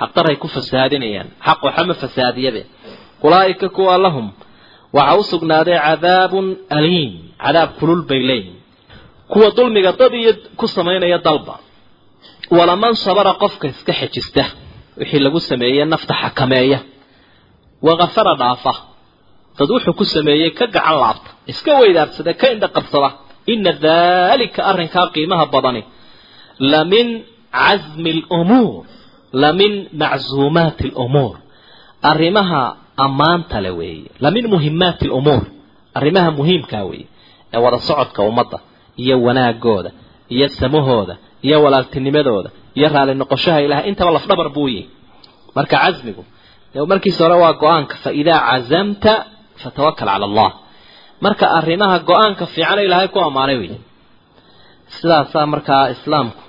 Xaqdaray ku fasahaadinayaan xaq waxama fasahaadiyabe ulaa'ika kuwa lahum waxa u sugnaaday cadaabun aliim cadaab kulul bay leeyihiin kuwa dulmiga dad iyo ku samaynaya dalba. Walaman sabara qofka iska xejista wixii lagu sameeyey nafta xakameeya. Wakafara dhaafa dad wuxuu ku sameeyey ka gacan laabta iska weydaarsada ka indha qabsada. Ina daalika arrinkaa qiimaha badani la min casmi lumuur la min maczuumaati lumuur arrimaha ammaanta le weeye. La min muhimaati lumuur arrimaha muhiimkaa weeye. Ee wada socodka ummadda iyo wanaagooda iyo samahooda iyo walaaltinimadooda iyo raali noqoshaha ilahay intaba lafdhabar buu yihi marka casmigu markiisa hore waa go'aanka fa idaa cazamta fatawakal cala allah. Marka arrimaha go'aanka fiicana ilaahay ku ammaanay wey sidaasaa markaa islaamku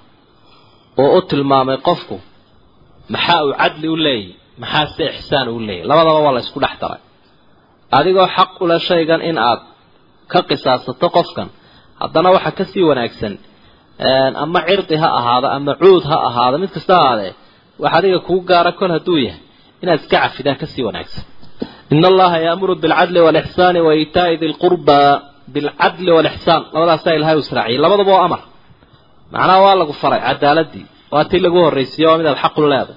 oo u tilmaamay qofku maxaa uu cadli u leeyahy maxaa se ixsaan uu leeyahy labadaba waa la ysku dhex daray. Adigoo xaq ule shaygan in aad ka qisaasato qofkan haddana waxaa ka sii wanaagsan ama cirdi ha ahaado ama cuud ha ahaado mid kasta ahaadee wax adiga kuu gaara kol hadduu yahay inaad iska cafidaa ka sii wanaagsan. In allaha yaamuru bilcadli walixsaani wa iitaai di lqurba bilcadli walixsaan labadaasaa ilahay israaciyay. Labadaba oo amar. Macnaha waa lagu faray cadaaladii. Waa tii lagu horraysiiye waa midaad xaqu leedahay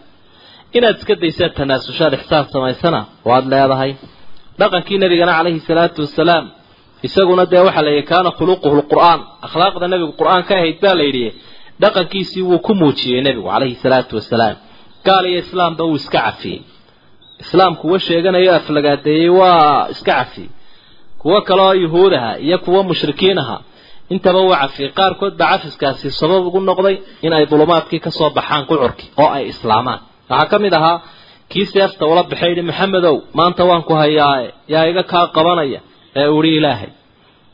inaad iska daysaad tanaasushaad ixsaan samaysana waad leedahay. Dhaqankii nabigana calayhi salaatu wasalaam isaguna dee waxaa la yidhi kaana khuluquhu lqur'aan. Akhlaaqda nebigu qur'aan ka ahayd baa la yidhi dhaqankiisii wuu ku muujiyey nebigu calayhi salaatu wasalaam gaal iyo islaamba wuu iska cafiyey. Islaamku wa sheeganayo aflagaadeeyey waa iska cafiyey. Kuwo kaleoo yuhuudaha iyo kuwo mushrikiin aha intaba wuu cafiyey. Qaarkood baa cafiskaasi sabab ugu noqday in ay dulumaadkii ka soo baxaan qucurkii oo ay islaamaan waxaa ka mid ahaa kii seefta ula baxay yidhi maxamedow maanta waan ku hayaaye yaa iga kaa qabanaya ee uhi ilaahay.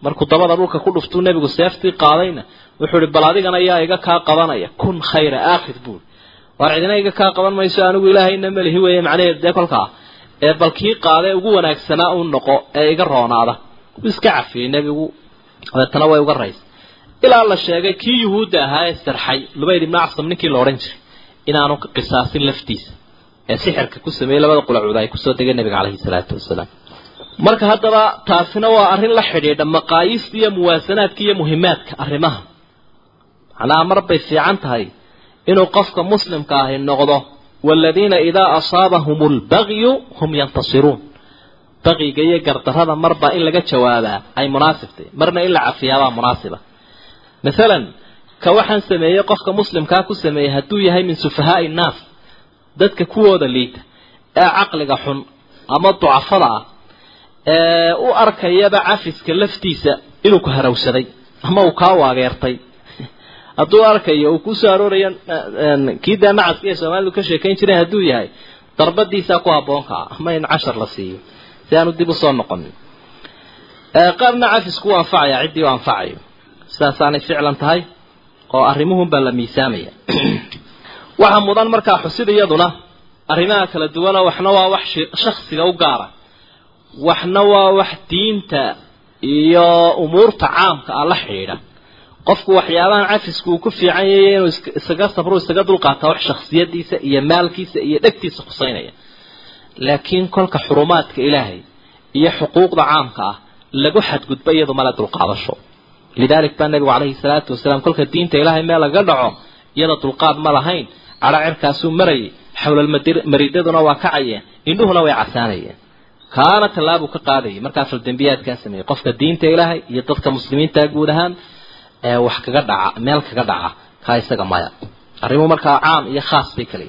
Markuu dabada dhulka ku dhuftuu nebigu seeftii qaadayna wuxuu ihi bal adigana yaa iga kaa qabanaya kun khayra aakhid buuri waar cidina iga kaa qaban mayso anigu ilaahayna melihi weeye macnaheed dee kolkaa ee bal kii qaadee ugu wanaagsanaa u noqo ee iga roonaada. Wuu iska cafiyey nebigu dabeetana way uga rays. Ilaa la sheegay kii yuhuudda ahaa ee sarxay lubayd ibnu acsam ninkii la odhan jiray inaanu ka qisaasin laftiisa. Ee sixirka ku sameeyey labada qulacuud ay ku soo degeen nabiga caleyhi salaatu wasalaam. Marka haddaba taasina waa arrin la xidhiidha maqaayiista iyo muwaasanaadka iyo muhimaadka arrimaha. Macnaha mar bay fiican tahay inuu qofka muslimka ahi noqdo waaladiina idaa asaabahum lbagyu hum yantasiruun. Baqiga iyo gardarrada marba in laga jawaabaa ay munaasibtay marna in la cafiyaabaa munaasiba. Masalan ka waxaan sameeyey qofka muslimkaa ku sameeyey hadduu yahay min sufahaai innaas dadka kuwooda liita ee caqliga xun ama ducafada ah ee u arkayaba cafiska laftiisa inuu ku harawsaday ama uu kaa waageertay. Hadduu arkayo uu ku soo aroorayo kii daa nacaska ee soomaalidu ka sheekayn jireen hadduu yahay darbadiisaa ku habboonka ah ama in cashar la siiyo si aanu dib u soo noqonin. Qaarna cafisku u anfacaya ciddii u anfacayo sidaasaanay ficlan tahay oo arrimuhunbaa la miisaamaya. Waxaa mudan markaa xusid iyaduna arrimaha kala duwanoo waxna waa wax shaksiga u gaara. Waxna waa wax diinta iyo umuurta caamka ah la xidhiidha. Qofku waxyaabahan cafisku uu ku fiican yahay inuu isaga sabro isaga dulqaata wax shaksiyadiisa iyo maalkiisa iyo dhegtiisa khuseynaya laakiin kolka xurumaadka ilaahay iyo xuquuqda caamka ah lagu xadgudbo iyadu male dulqaadasho lidaalik baa nabigu calayhi salaatu wasalaam kolka diinta ilaahay meel laga dhaco iyada dulqaad ma lahayn. Cadho cirkaasuu marayay xawlalmaridaduna waa kacayeen indhuhuna way casaanayeen. Kaana tallaabuu ka qaadayay markaa faldembiyaadkaa sameeyey qofka diinta ilaahay iyo dadka muslimiinta guud ahaan ee wax kaga dhaca meel kaga dhaca kaa isaga maya. Arrimuhu markaa caam iyo khaas bay kala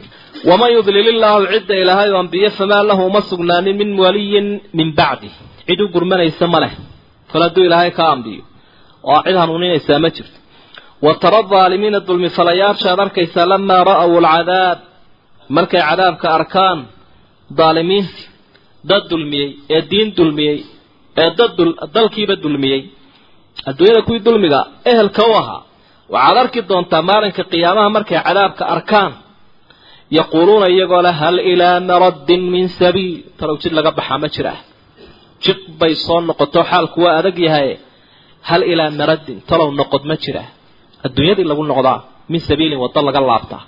waman yudlil illaahu cidda ilaahay oo ambiye famaa lahu uma sugnaanin min waliyin min bacdi. Cid u gurmanaysa ma leh. Kol hadduu ilaahay ka ambiyo oo cid hanuuninaysaa ma jirto wa tara aalimiina dulmifalayaashaad arkaysaa lamaa ra'aw alcadaab markay cadaabka arkaan daalimiintii dad dulmiyey ee diin dulmiyey ee dad dalkiiba dulmiyey adduunyada kuwii dulmiga ehelka u ahaa waxaad arki doontaa maalinka qiyaamaha markay cadaabka arkaan yaquuluuna iyagoo leh hal ilaa maraddin min sabiil talow jid laga baxaa ma jiraa jiq bay soo noqoto xaalku waa adag yahay hal ilaa maraddin talow noqod ma jiraa adduunyadii lagu noqdaa min sabiilin waddo laga laabtaa.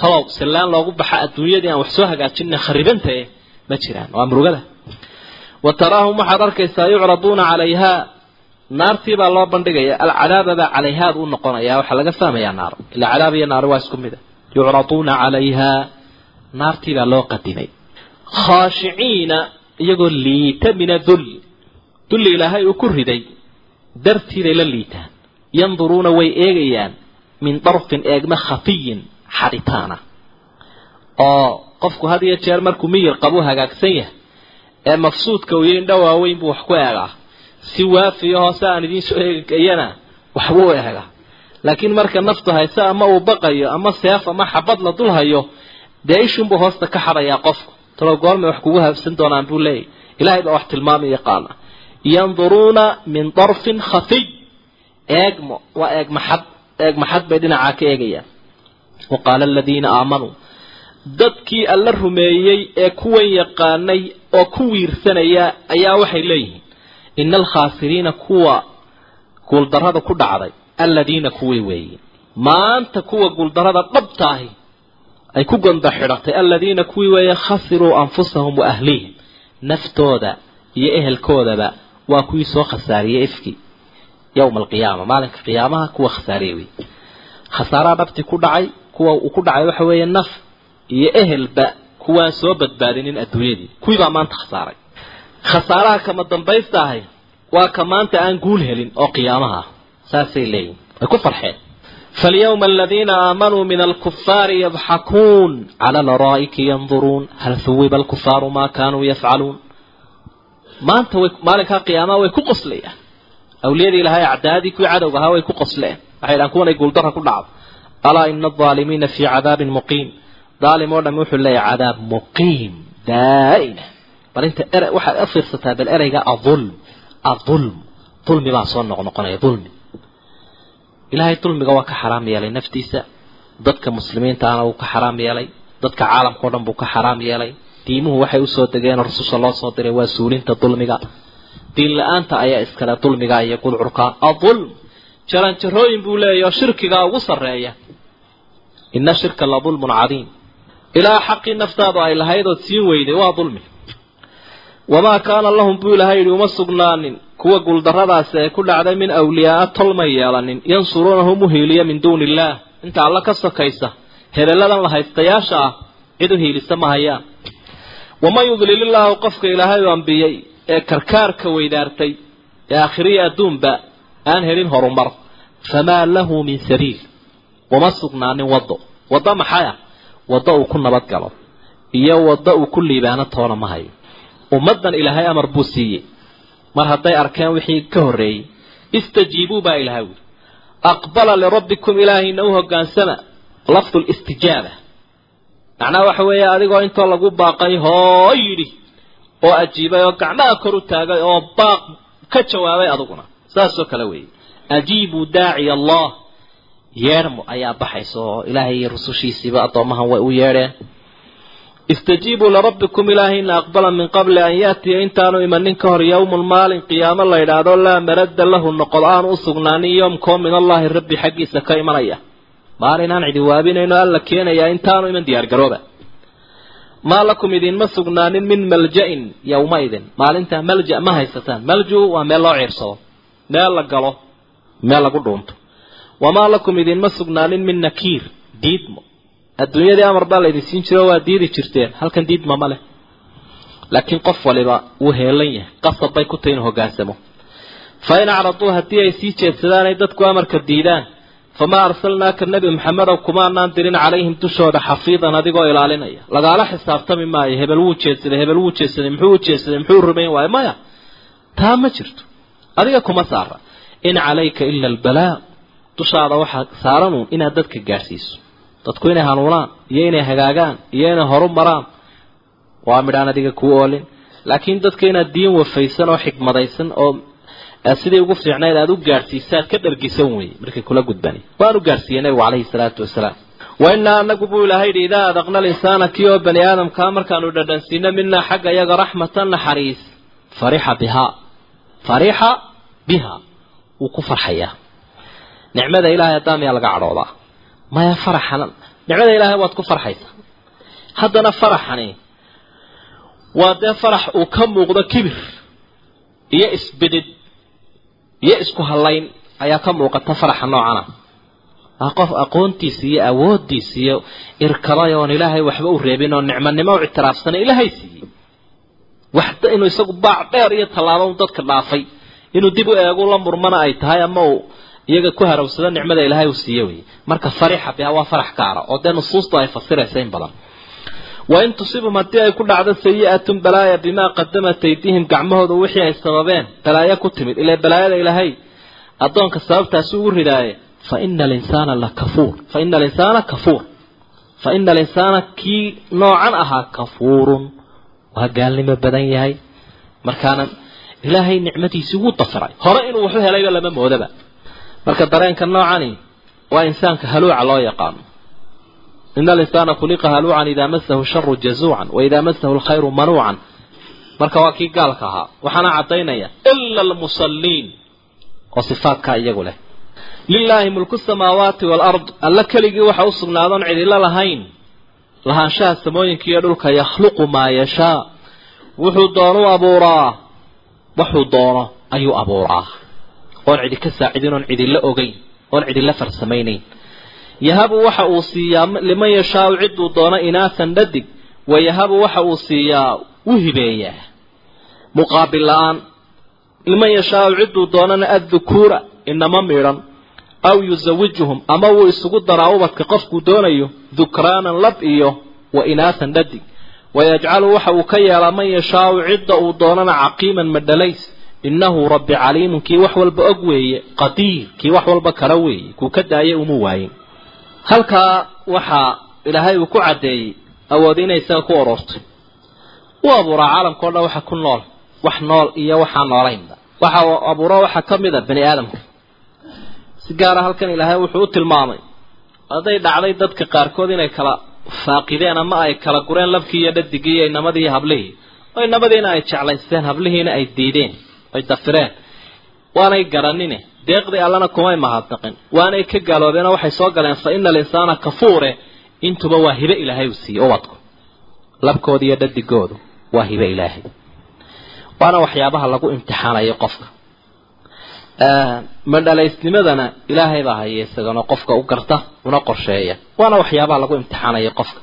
Talow sallaan loogu baxa adduunyadii aan wax soo hagaajina kharibantae ma jiraan. Waa murugada. Wa taraahum waxaad arkaysaa yucraduuna calayhaa naartii baa loo bandhigaya alcadaababaa calayhaad u noqonaya waxaa laga fahmayaa naar. Ilaa cadaab iyo naar waa isku mid. A yucraduuna calayhaa naartii baa loo qadimay. Khaashiciina iyagoo liita min adul dulli ilaahay uu ku riday dartiiday la liitaan. Yanduruuna way eegayaan min darfin eegma khafiyin xadhitaana oo qofku had iyo jeer markuu miyir qabuu hagaagsan yahay ee mafsuudka uu indho waaweyn buu wax ku eegaa. Si waafiyo hoose aan idiin soo eegayana waxbuu eegaa. Laakiin marka naftu hayse ama uu baqayo ama seef ama xabad la dul hayo dee ishunbuu hoosta ka xadayaa qofku. Talow goormay wax kugu habsan doonaan buu leeyahy ilaahay baa wax tilmaamay yaqaana yanduruuna min darfin khafiy eegmo waa eegmaxad eegmaxad bay dhinacaa ka eegayaan wa qaala aladiina aamanuu dadkii alla rumeeyey ee kuwan yaqaanay oo ku wiirsanaya ayaa waxay leeyihiin ina alkhaasiriina kuwa guuldarrada ku dhacday aladiina kuwii weeye maanta kuwa guuldarrada dhabtaahi ay ku gonda xidhatay aladiina kuwii weeye khasiruu anfusahum wa ahlihim naftooda iyo ehelkoodaba waa kuwii soo khasaariyey ifkii yowma alqiyaama maalinka qiyaamaha kuwa khasaariyey wey khasaaraha dhabti ku dhacay kuwa uu ku dhacay waxa weeye naf iyo ehelba kuwaan soo badbaadinin adduunyadii kuwii baa maanta khasaaray khasaaraha kama dambaysta ahay waa ka maanta aan guul helin oo qiyaamaha ah saasay leeyihin way ku farxeen فاليوم الذين آمنوا من الكفار يضحكون على الأرائك ينظرون هل ثوب الكفار ما كانوا يفعلون maanta way maalinkaa qiyaamaha way ku qoslayaan. Awliyadii ilahay acdaadii kuwii cadowga ahaa way ku qosleen. Waxay dhahan kuwanay guuldara ku dhacdo. Alaa ina adaalimiina fii cadaabin muqiim. Daalim oo dhami wuxuu leeyahy cadaab muqiim daa'ima bal inta er waxaad fiirsataa bal ereyga aulm aulm dulmi baa soo noq noqonaya ulmi ilaahay dulmiga waa ka xaraam yeelay naftiisa. Dadka muslimiintaana wuu ka xaraam yeelay. Dadka caalamka o dhan buu ka xaraam yeelay diimuhu waxay u soo degeen rasusha loo soo diray waa suulinta dulmiga. Diin la'aanta ayaa iskale dulmiga iyo gudcurka adulm! Jaranjarooyin buu leeyahy oo shirkigaa ugu sarreeya. Ina shirka la dulmun cadiim. Ilaa xaqii naftaadu ay lahayd ood siin weyday waa dulmi. Wamaa kaana lahum buu ilahay yidhi uma sugnaanin. Kuwa guuldarradaasi ay ku dhacday min awliyaaa tolmay yeelanin. Yansuruunahum u hiiliya min duuni illaah inta alla ka sokaysa hebeladan la haystayaasha ah cid u hiilisa ma hayaan waman yudlilillaahu qofka ilaahay u ambiyey ee karkaarka weydaartay ee aakhiriya adduunba aan helin horumar. famaa lahu min sabiil uma sugnaanin waddo waddo maxay ah waddo uu ku nabad galo. iyo waddo uu ku liibaano toona ma hayo. Ummaddan ilaahay amar buu siiyey. Mar hadday arkeen wixii ka horreeyey istajiibuu baa ilahay wuli aqbala lirabbikum ilaahayna u hoggaansama lafdu listijaaba macnaha waxa weeye adigoo intoo lagu baaqay hoo yidhi oo ajiibay oo gacmaha kor u taagay oo baaq ka jawaabay adiguna. Saasoo kale weeye. Ajiibuu daaciya allah. Yeedhmo ayaa baxaysa oo ilaahay iyo rusushiisiiba addoomahan way u yeedheen. Istajiibuu lirabbikum ilaahayna aqbala min qabli an yaatiya intaanu imanin ka hor yowmun maalin qiyaamo la yidhaahdo laa maradda lahu noqod aanu u sugnaanin yoomkoo min allaahi rabbi xaggiisa ka imanaya maalinaan cidi waabinayno alla keenayaa intaanu iman diyaargarooba maa lakum idinma sugnaanin min malja-in yowmaidin maalintaa malja ma haysataan. Malju waa meel loo ciirsado. Meel la galo. Meel lagu dhuunto. Wamaa lakum idinma sugnaanin min nakiir. Diidmo. Adduunyadii amar baa laydin siin jiro waa diidi jirteen. Halkan diidma ma leh. Laakiin qof waliba wuu heelan yahay. Qasab bay ku tahay inuu hoggaansamo fa in acraduu haddii ay sii jeedsadaan ay dadku amarka diidaan famaa arsalnaaka nebi maxamedow kumaanaan dirin calayhim dushooda xafiidan adigoo ilaalinaya. Lagaala xisaabtami maayo hebel wuu jeedsaday hebel wuu jeedsaday muxuu u jeedsaday muxuu rumayn waayo? Maya taa ma jirto. Adiga kuma saara. In calayka ila albalaa dushaada waxaa saaranuun inaad dadka gaadhsiiso dadku inay hanuunaan iyo inay hagaagaan iyo inay horu maraan waa midhaan adiga kuu oolin. Laakiin dadka inaad diin wafaysan oo xikmadaysan oo sidii ugu fiicnayd aad u gaadhsiisaad ka dhargisan weye markay kula gudbani. Waan u gaadhsiiyey nabigu calayhi salaatu wasalaam. Wa innaa anagu buu ilahay yidhi idaa adaqna linsaana kii oo bani aadamkaa markaanu dhadhansiino minaa xagga iyaga raxmatan naxariis. Farixa bihaa. Farixa biha wuu ku farxayaa. Nicmada ilaahay haddaa miyaa laga cadhoodaa? Maya faraxan? Nicmada ilaahay waad ku farxaysaa. Haddana faraxani waa dee farax uu ka muuqdo kibir iyo isbidid iyo isku hallayn ayaa ka muuqata faraxa noocana. Waa qof aqoontiisa iyo awooddiisa iyo irkaday oon ilaahay waxba u reebin oo nicmonimo u ictiraafsanay ilaahay siiyey. Waxda inuu isagu baac dheer iyo tallaabo u dadka dhaafay inuu dib u eegu la murmana ay tahay ama uu iyaga ku harawsado nicmada ilaahay uu siiye weye marka farixa biha waa farax gaara oo dee nusuustu ay fasiraysa in badan wain tusibhum haddii ay ku dhacdo sayi-atun balaaya bimaa qadamat aydihim gacmahooda wixii ay sababeen balaayo ku timid ilaa balaayada ilaahay addoonka sababtaasi ugu ridaaye fa ina alinsaana la kafuur fa ina alinsaana kafuur fa ina alinsaana kii noocan ahaa kafuurun. Waa gaalnimo badan yahay. Markaana ilaahay nicmadiisii wuu dafiray hore inuu waxu helayba lama moodaba. Marka dareenka noocani waa insaanka haluuca loo yaqaano ina alinsaana khuliqa haluucan idaa masahu sharu jazuucan wa idaa masahu lkhayru manuucan marka waa kii gaalka ahaa waxaana caddaynaya ila almusalliin oo sifaadkaa iyagu leh lilaahi mulku samaawaati waalard alla keligii waxa u sugnaadoon cidilo lahayn lahaanshaha samooyinka iyo dhulka yakhluqu maa yashaa wuxuu doonu abuuraa wuxuu doono ayuu abuuraa oon cidi ka saacidin oon cidila ogeyn oon cidila farsamaynayn yahabu waxa uu siiyaa liman yashaau ciduu doono inaasan dhadig wa yahabu waxa uu siiyaa u hibeeyaa muqaabil la'aan liman yashaau ciduu doonana addukuura inama midhan aw yusawijuhum ama wuu isugu daraa ubadka qofkuu doonayo dukraanan lab iyo wa inaasan dhadig. Wayajcalu waxa uu ka yeelaa man yashaau cidda uu doonana caqiiman madhalays innahu rabbi caliimun kii wax walba og weeye qadiir kii wax walba kala weeye kuu ka daayay uma waayin halkaa waxaa ilaahay uu ku caddeeyey awood inay isaga ku ururtay u abuuraa caalamka o dhan waxa ku nool wax nool iyo waxaa noolaynba. Waxa uu abuuro waxaa ka mid a bani aadamka. Si gaara halkan ilaahay wuxuu u tilmaamay hadday dhacday dadka qaarkood inay kala faaqideen ama ay kala gureen labkii iyo dhadigii iyo inamadii iyo hablihii. Oo inamadiina ay jeclaysteen hablihiina ay diideen ay dafireen waanay garanine deeqdii allana kumay mahadnaqin. Waanay ka gaaloobeen oo waxay soo galeen fa ina alinsaana kafuure intuba waa hibe ilaahay uu siiyey ubadku labkooda iyo dhadigoodu waa hibe ilaahay. Waana waxyaabaha lagu imtixaanayo qofka. Madhalaysnimadana ilaahay baa haya isagana qofka u garta una qorsheeya. Waana waxyaabaha lagu imtixaanayo qofka.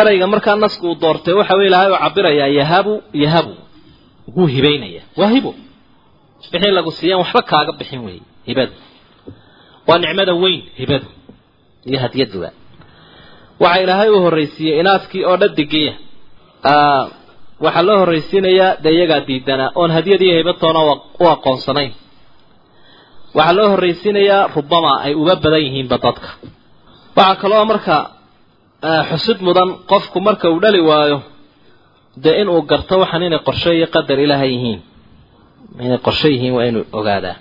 Erayga markaa nasku uu doortay waxa wey ilaahay uu cabirayaa yahabu yahabu wuu hibaynaya. Waa hibo wixii lagu siiyeen waxba kaaga bixin weeye hibada waa nicmada weyn hibadu iyo hadyaduba waxaa ilaahay uu horraysiiyey inaadkii oo dhadigiya waxaa loo horraysiinayaa dee iyagaa diidanaa oon hadyad iyo hibatoona u aqoonsanayn. Waxaa loo horraysiinayaa rubama ay uga badan yihiinba dadka. Waxaa kaloo marka xusud mudan qofku marka uu dhali waayo dee inuu garto waxaan inay qorshe iyo qadar ilaahay yihiin inay qorshe yihiin waa inuu ogaadaa.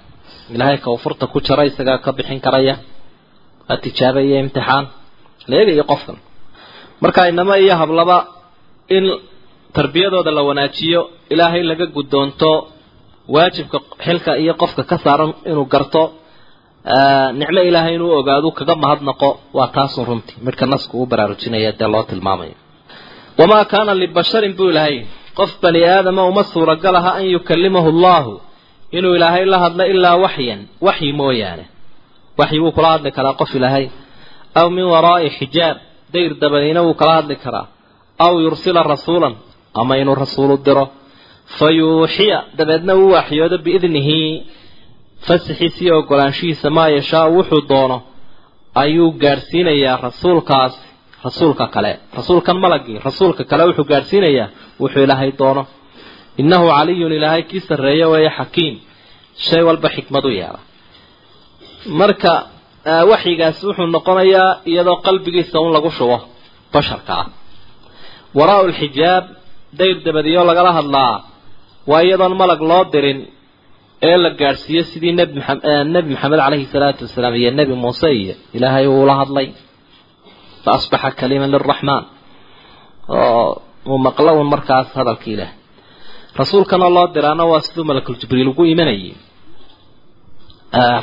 Ilaahay ka uu furta ku jara isagaa ka bixin karaya waa tijaaba iyo imtixaan la eegayo qofkan. Marka inama iyo hablaba in tarbiyadooda la wanaajiyo ilaahay laga guddoonto waajibka xilka iyo qofka ka saaran inuu garto nicmo ilaahay inuu ogaado kaga mahadnaqo waa taasun runtii midhka nasku uu baraarujinaya dee loo tilmaamayo. Wamaa kaana libasharin buu ilaahay qof bani aadama uma suuragal aha an yukalimahu allahu inuu ilaahay la hadlo ilaa waxyan waxyi mooyaane. Waxyi wuu kula hadli karaa qof ilaahay. Aw min waraa'i xijaab dayr dabadiina wuu kala hadli karaa. Aw yursila rasuulan ama inuu rasuulu diro. Fa yuuxiya dabeedna uu waxyoodo biidnihi. Fasaxiisa iyo ogolaanshihiisa maa yashaau wuxuu doono. Ayuu gaadhsiinayaa rasuulkaas rasuulka kale. Rasuulkan malagii rasuulka kale wuxuu gaadhsiinayaa. Wuxuu ilaahay doono. Innahu caliyun ilaahay kii sarreeya weeye xakiim. Shay walba xikmad u yeela marka waxyigaas wuxuu noqonayaa iyadoo qalbigiisa un lagu shubo basharka ah. Waraa-u lxijaab dayr dabadiyo lagala hadlaa. Waa iyadoon malag loo dirin ee la gaadhsiiyo sidii maa nebi maxamed caleyhi salaatu wasalaam iyo nebi muuse iyo ilaahay uula hadlay fa asbaxa kaliman liraxmaan oo uu maqlo un markaas hadalka ilaah rasuulkana loo diraana waa siduu malakul jibriil ugu imanayay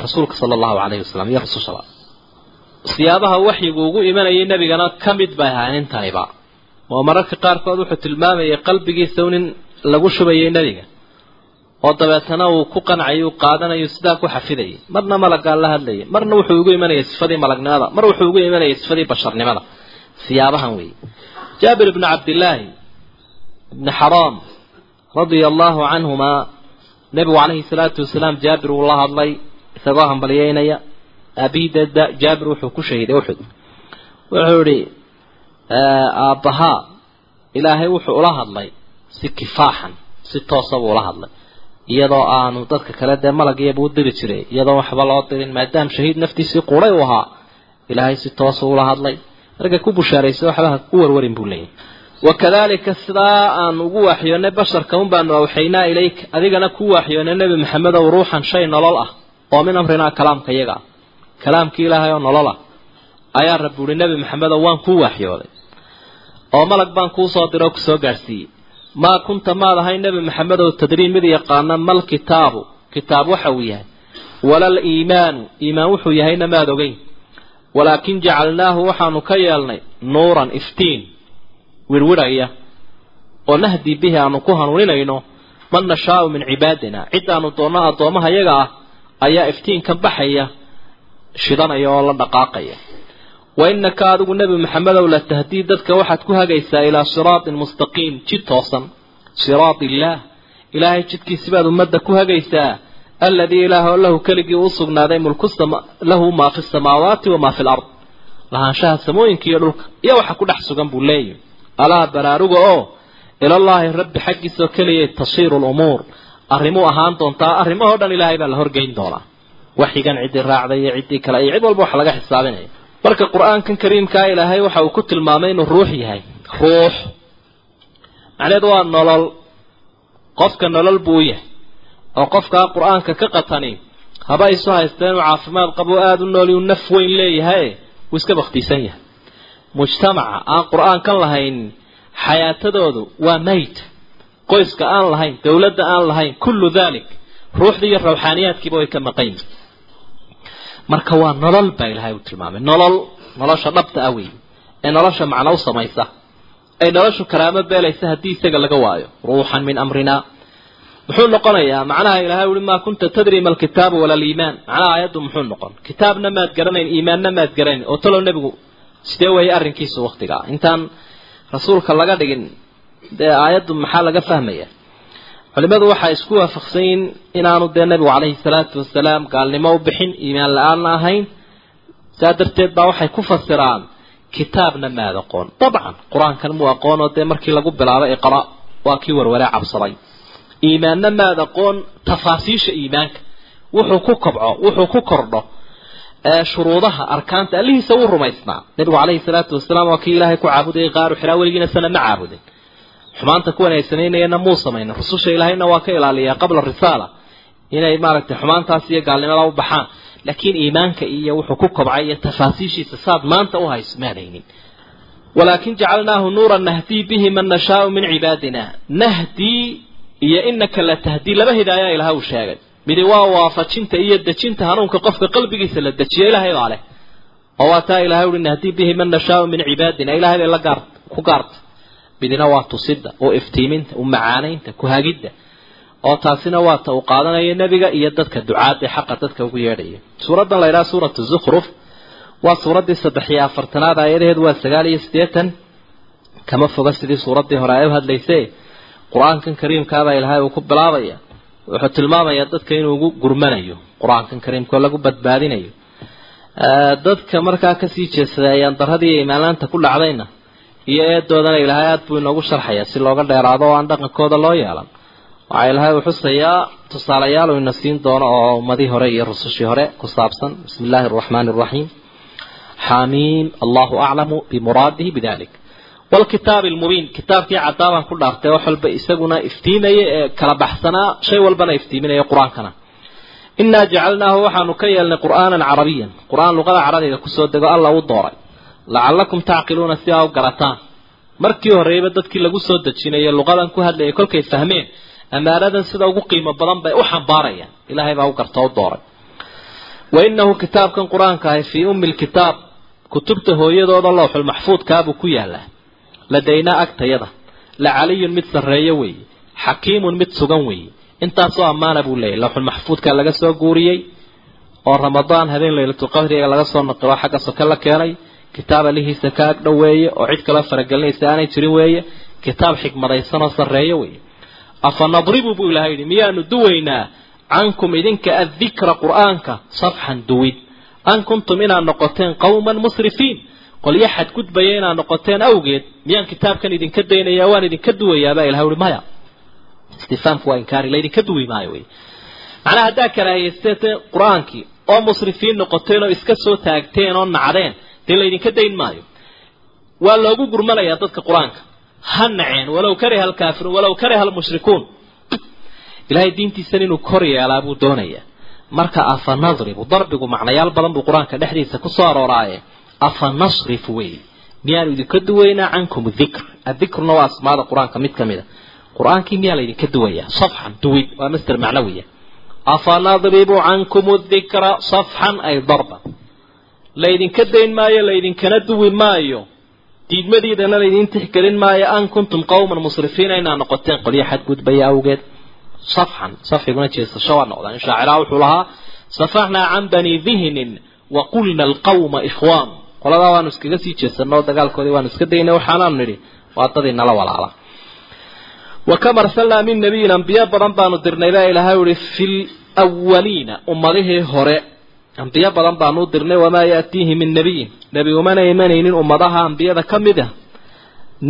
rasuulka sala allahu calayhi wasalam iyo rasushaba siyaabaha waxyigu ugu imanayay nebigana ka mid bay ahayn intaniba oo mararka qaarkood wuxuu tilmaamayay qalbigiisa un in lagu shubayay nebiga oo dabeetana uu ku qancayay uu qaadanayo sidaa ku xafidayay. Marna malaggaa la hadlayay. Marna wuxuu ugu imanayay sifadii malagnimada. Mar wuxuu ugu imanayay sifadii basharnimada. Siyaabahan weeye jaabir ibnu cabdillaahi ibni xaraam radia allahu canhumaa nebigu calayhi salaatu wasalaam jaabir uu la hadlay isagoo hambalyeynaya. Aabihida jaabir wuxuu ku shahiiday uxud wuxuu idhi aabbahaa ilaahay wuxuu ula hadlay si kifaaxan si toosa buu ula hadlay iyadoo aanu dadka kale dee malagiyabu u diri jiray iyadoo waxba loo dirin maadaam shahiid naftiisii quuray u ahaa. Ilaahay si toosa ula hadlay. Markay ku bushaaraysa waxbaha ku warwarin buu leeyahy wakadalika sidaa aan ugu waaxyoonay basharka un baanu awxaynaa ilayka adigana ku waaxyoonay nebi maxamedow ruuxan shay nolol ah oo min amrinaa kalaamka iyaga ah. Kalaamkii ilaahay oo nolol ah. Ayaa rabbi uhi nebi maxamedow waan kuu waaxyooday oo malag baan kuu soo diro oo ku soo gaadhsiiyey maa kunta maad ahay nebi maxamedow tadriin mid yaqaana mal kitaabu. Kitaab waxa uu yahay. Walal iimaanu. Iimaan wuxuu yahayna maad ogeyn. Walaakin jacalnaahu waxaanu ka yeelnay nuuran iftiin wirwirhaya oo nahdii bihi aanu ku hanuuninayno man nashaau min cibaadina. Cidaanu doonno addoomaha yaga ah ayaa iftiinkan baxaya shidanaya oo la dhaqaaqaya wa innaka adigu nebi maxamedow la tahdii dadka waxaad ku hagaysaa ilaa siraatin mustaqiim jid toosan. Siraat illaah. Ilaahay jidkiisi baad ummadda ku hagaysaa. Alladii ilaahoo lahu keligii u sugnaaday mulku lahu maa fi samaawaati wamaa fi lard lahaanshaha samooyinka iyo dhulka iyo waxa ku dhex sugan buu leeyahy alaa baraaruga oo ilallaahi rabbi xaggiisoo keliyay tashiiru lumuur arrimuu ahaan doontaa arrimahoo dhan ilaahay baa la horgeyn doonaa. Waxyigan ciddii raacday iyo ciddii kale iyo cid walba wax laga xisaabinaya marka qur'aankan kariimkaa ilaahay waxa uu ku tilmaamay inuu ruux yahay. Ruux. Macneheedu waa nolol. Qofka nolol buu u yahay. Oo qofkaa qur'aanka ka qatani haba isu haysta inuu caafimaad qabo aada u nooli uu naf weyn leeyahay wuu iska baktiisan yahay. Mujtamaca aan qur'aankan lahayn xayaatadoodu waa mayt qoyska aan lahayn dowladda aan lahayn kullu dalik ruuxdii iyo rawxaaniyaadkiiba way ka maqan yihiin marka waa nolol baa ilaahay u tilmaamay. Nolol nolosha dhabta ah wey ee nolosha macno u samaysa. Ay noloshu karaamo beelaysa haddii isaga laga waayo. Ruuxan min amrina. Muxuu noqonayaa macnaha ilahay ui maa kunta tadri ma alkitaabu wala aliimaan macnaha aayaddu muxuu noqon. Kitaabna maad garanayn iimaanna maad garanayn. Oo talow nebigu sidee weeye arrinkiisu waktigaa intaan rasuulka laga dhigin dee aayaddu maxaa laga fahmaya culimadu waxay isku waafaqsan inaanu dee nabigu calayhi salaatu wasalaam gaalnimo u bixin iimaan la'aanna ahayn. Saa darteed baa waxay ku fasiraan kitaabna maad aqoon. Dabcan qur'aankan muu aqoon oo dee markii lagu bilaabay iqra waa kii warwaree cabsaday. Iimaanna maad aqoon tafaasiisha iimaanka. Wuxuu ku kobco wuxuu ku kordho shuruudaha arkaanta allihiisa wuu rumaysnaa. Nabigu calayhi salaatu wasalaam waa kii ilaahay ku caabudayay qaaru xiraa weligiina sana ma caabudin xumaanta kuwan ay samaynayeenna muu samaynin rususha ilaahayna waa ka ilaaliyaa qabla risaala. Inay maaragtay xumaantaas iyo gaalnimada u baxaan. Laakiin iimaanka iyo wuxuu ku kobcay iyo tafaasiishiisa saad maanta u hayso maadaynin walaakin jacalnaahu nuuran nahdii bihi man nashaau min cibaadina nahdii iyo inaka la tahdii laba hidaaya ilaha uu sheegay. Midi waa waafajinta iyo dejinta hanuunka qofka qalbigiisa la dejiyo ilaahay baa leh. Oo waa taa ilahay uhi nahdii bihi man nashaau min cibaadina ilahay bay la gaar ku gaarta midina waa tusida oo iftiiminta u macaanaynta ku hagidda. Oo taasina waa ta uu qaadanaya nebiga iyo dadka ducaadda xaqa dadka ugu yeedhaya. Suuraddan la yidhaha suuratu zukhruf waa suuraddii saddex iyo afartanaad aayadaheedu waa sagaal iyo siddeetan. Kama foga sidii suuraddii hore ay u hadlaysay qur'aankan kariimkaabaa ilaahay uu ku bilaabaya. Wuxuu tilmaamayaa dadka inuu ugu gurmanayo. Qur'aankan kariimka oo lagu badbaadinayo. Dadka markaa ka sii jeesaday ayaan daradii imaanlaanta ku dhacdayna iyo eedoodana ilaahay aada buu inoogu sharxaya si looga dheeraado oo aan dhaqankooda loo yeelan. Waxaa ilaahay uu xusayaa tusaalayaal uu ina siin doono oo ummadii hore iyo rusushii hore ku saabsan. Bismi illaahi araxmaani araxiim xamiim allahu aclamu bimuraadihi bidalik walkitaabi almubiin. Kitaabkii cadaabaan ku dhaaftay wax walba isaguna iftiimaya ee kala baxsanaa shay walbana iftiiminaya qur'aankana. Inaa jacalnaahu waxaanu ka yeelnay qur'aanan carabiyan. Qur'aan luqada carabiga ku soo dego alla u dooray lacallakum tacqiluuna si aa u garataan markii horeyba dadkii lagu soo dejinayay luqadan ku hadlayay kolkay fahmeen ammaanadan sida ugu qiimo badan bay u xambaarayaan. Ilaahay baa u garta u dooray. Wa inahu kitaabkan qur'aanka ahi fii ummi lkitaab kutubta hooyadooda lowxul maxfuudkaabuu ku yaalaa ladaynaa agtayada la caliyun mid sarreeyo weeye xakiimun mid sugan weeye intaasoo ammaana buu leeyahy lowxul maxfuudkaa laga soo guuriyey oo ramadaan habeen laylatulqadriga laga soo naqilo xagga soke la keenay kitaab alihiisa ka ag weeye oo cid kala faragelinaysa aanay jirin weeye kitaab xikmadaysanoo sarreeyo weeye. Afa nadribu buu ilahay yidhi miyaanu duwaynaa cankum idinka addikra qur'aanka safxan duwid. An kuntum inaad noqoteen qawman musrifiin. Qolyo xadgudbaya inaad noqoteen awgeed. Miyaan kitaabkan idinka daynaya waan idinka duwayaabaa ilahay uhi maya. Istifaamku waa inkaari laydinka duwi maayo wey macnaha haddaa karaahiyeysteen qur'aankii oo musrifiin noqoteen oo iska soo taagteen oo nacdeen dee laydinka dayn maayo. Waa loogu gurmanayaa dadka qur'aanka. Ha naceen walow kariha alkaafiruun walow kariha almushrikuun ilahay diintiisan inuu kor yeelaa buu doonayaa. Marka afa nadribu darbigu macnayaal badan buu qur'aanka dhexdiisa ku soo arooraaye. Afa nasrifu wey miyaanu idinka duwaynaa cankum dikr adikruna waa asmaada qur'aanka mid ka mid a qur'aankii miyaa laydinka duwayaa? Safxan duwid waa master macnawiya. Afa nadribu cankum dikra safxan ay darba laydinka dayn maayo laydinkana duwi maayo. Diidmadiidana laydin tixgelin maayo an kuntum qawman musrifiina inaa noqoteen qolyo xadgudbaya awgeed. Safxan safxiguna jeesasho waa noqdaan. Shaaciraha wuxuu lahaa safaxnaa can bani dihnin wa qulna alqawma ikhwaan. Qoladaa waanu iskaga sii jeesanoo dagaalkoodii waanu iska daynay waxaanaanu nidhi waa dadii nala walaala. Wa kam arsalnaa min nabiyin ambiyo badan baanu dirnay baa ilaahay uhi fi lwaliina ummadihii hore ambiyo badan baanu dirnay wamaa yaatiihi min nabiyin nebi umana imanaynin ummadaha ambiyada ka mid a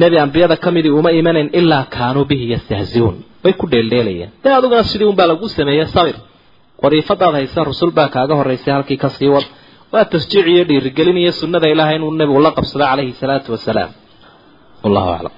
nebi ambiyada ka midii uma imanayn ilaa kaanuu bihi yastahziuun. Way ku dheeldheelayeen. Dee adiguna sidii unbaa lagu sameeyey sabir. Wadiifadaad haysa rusul baa kaaga horraysay halkii ka sii wad. Waa tashjiic iyo dhiirigelin iyo sunnada ilaahay inuu nebigu la qabsado calayhi salaatu wasalaam wallahu aclam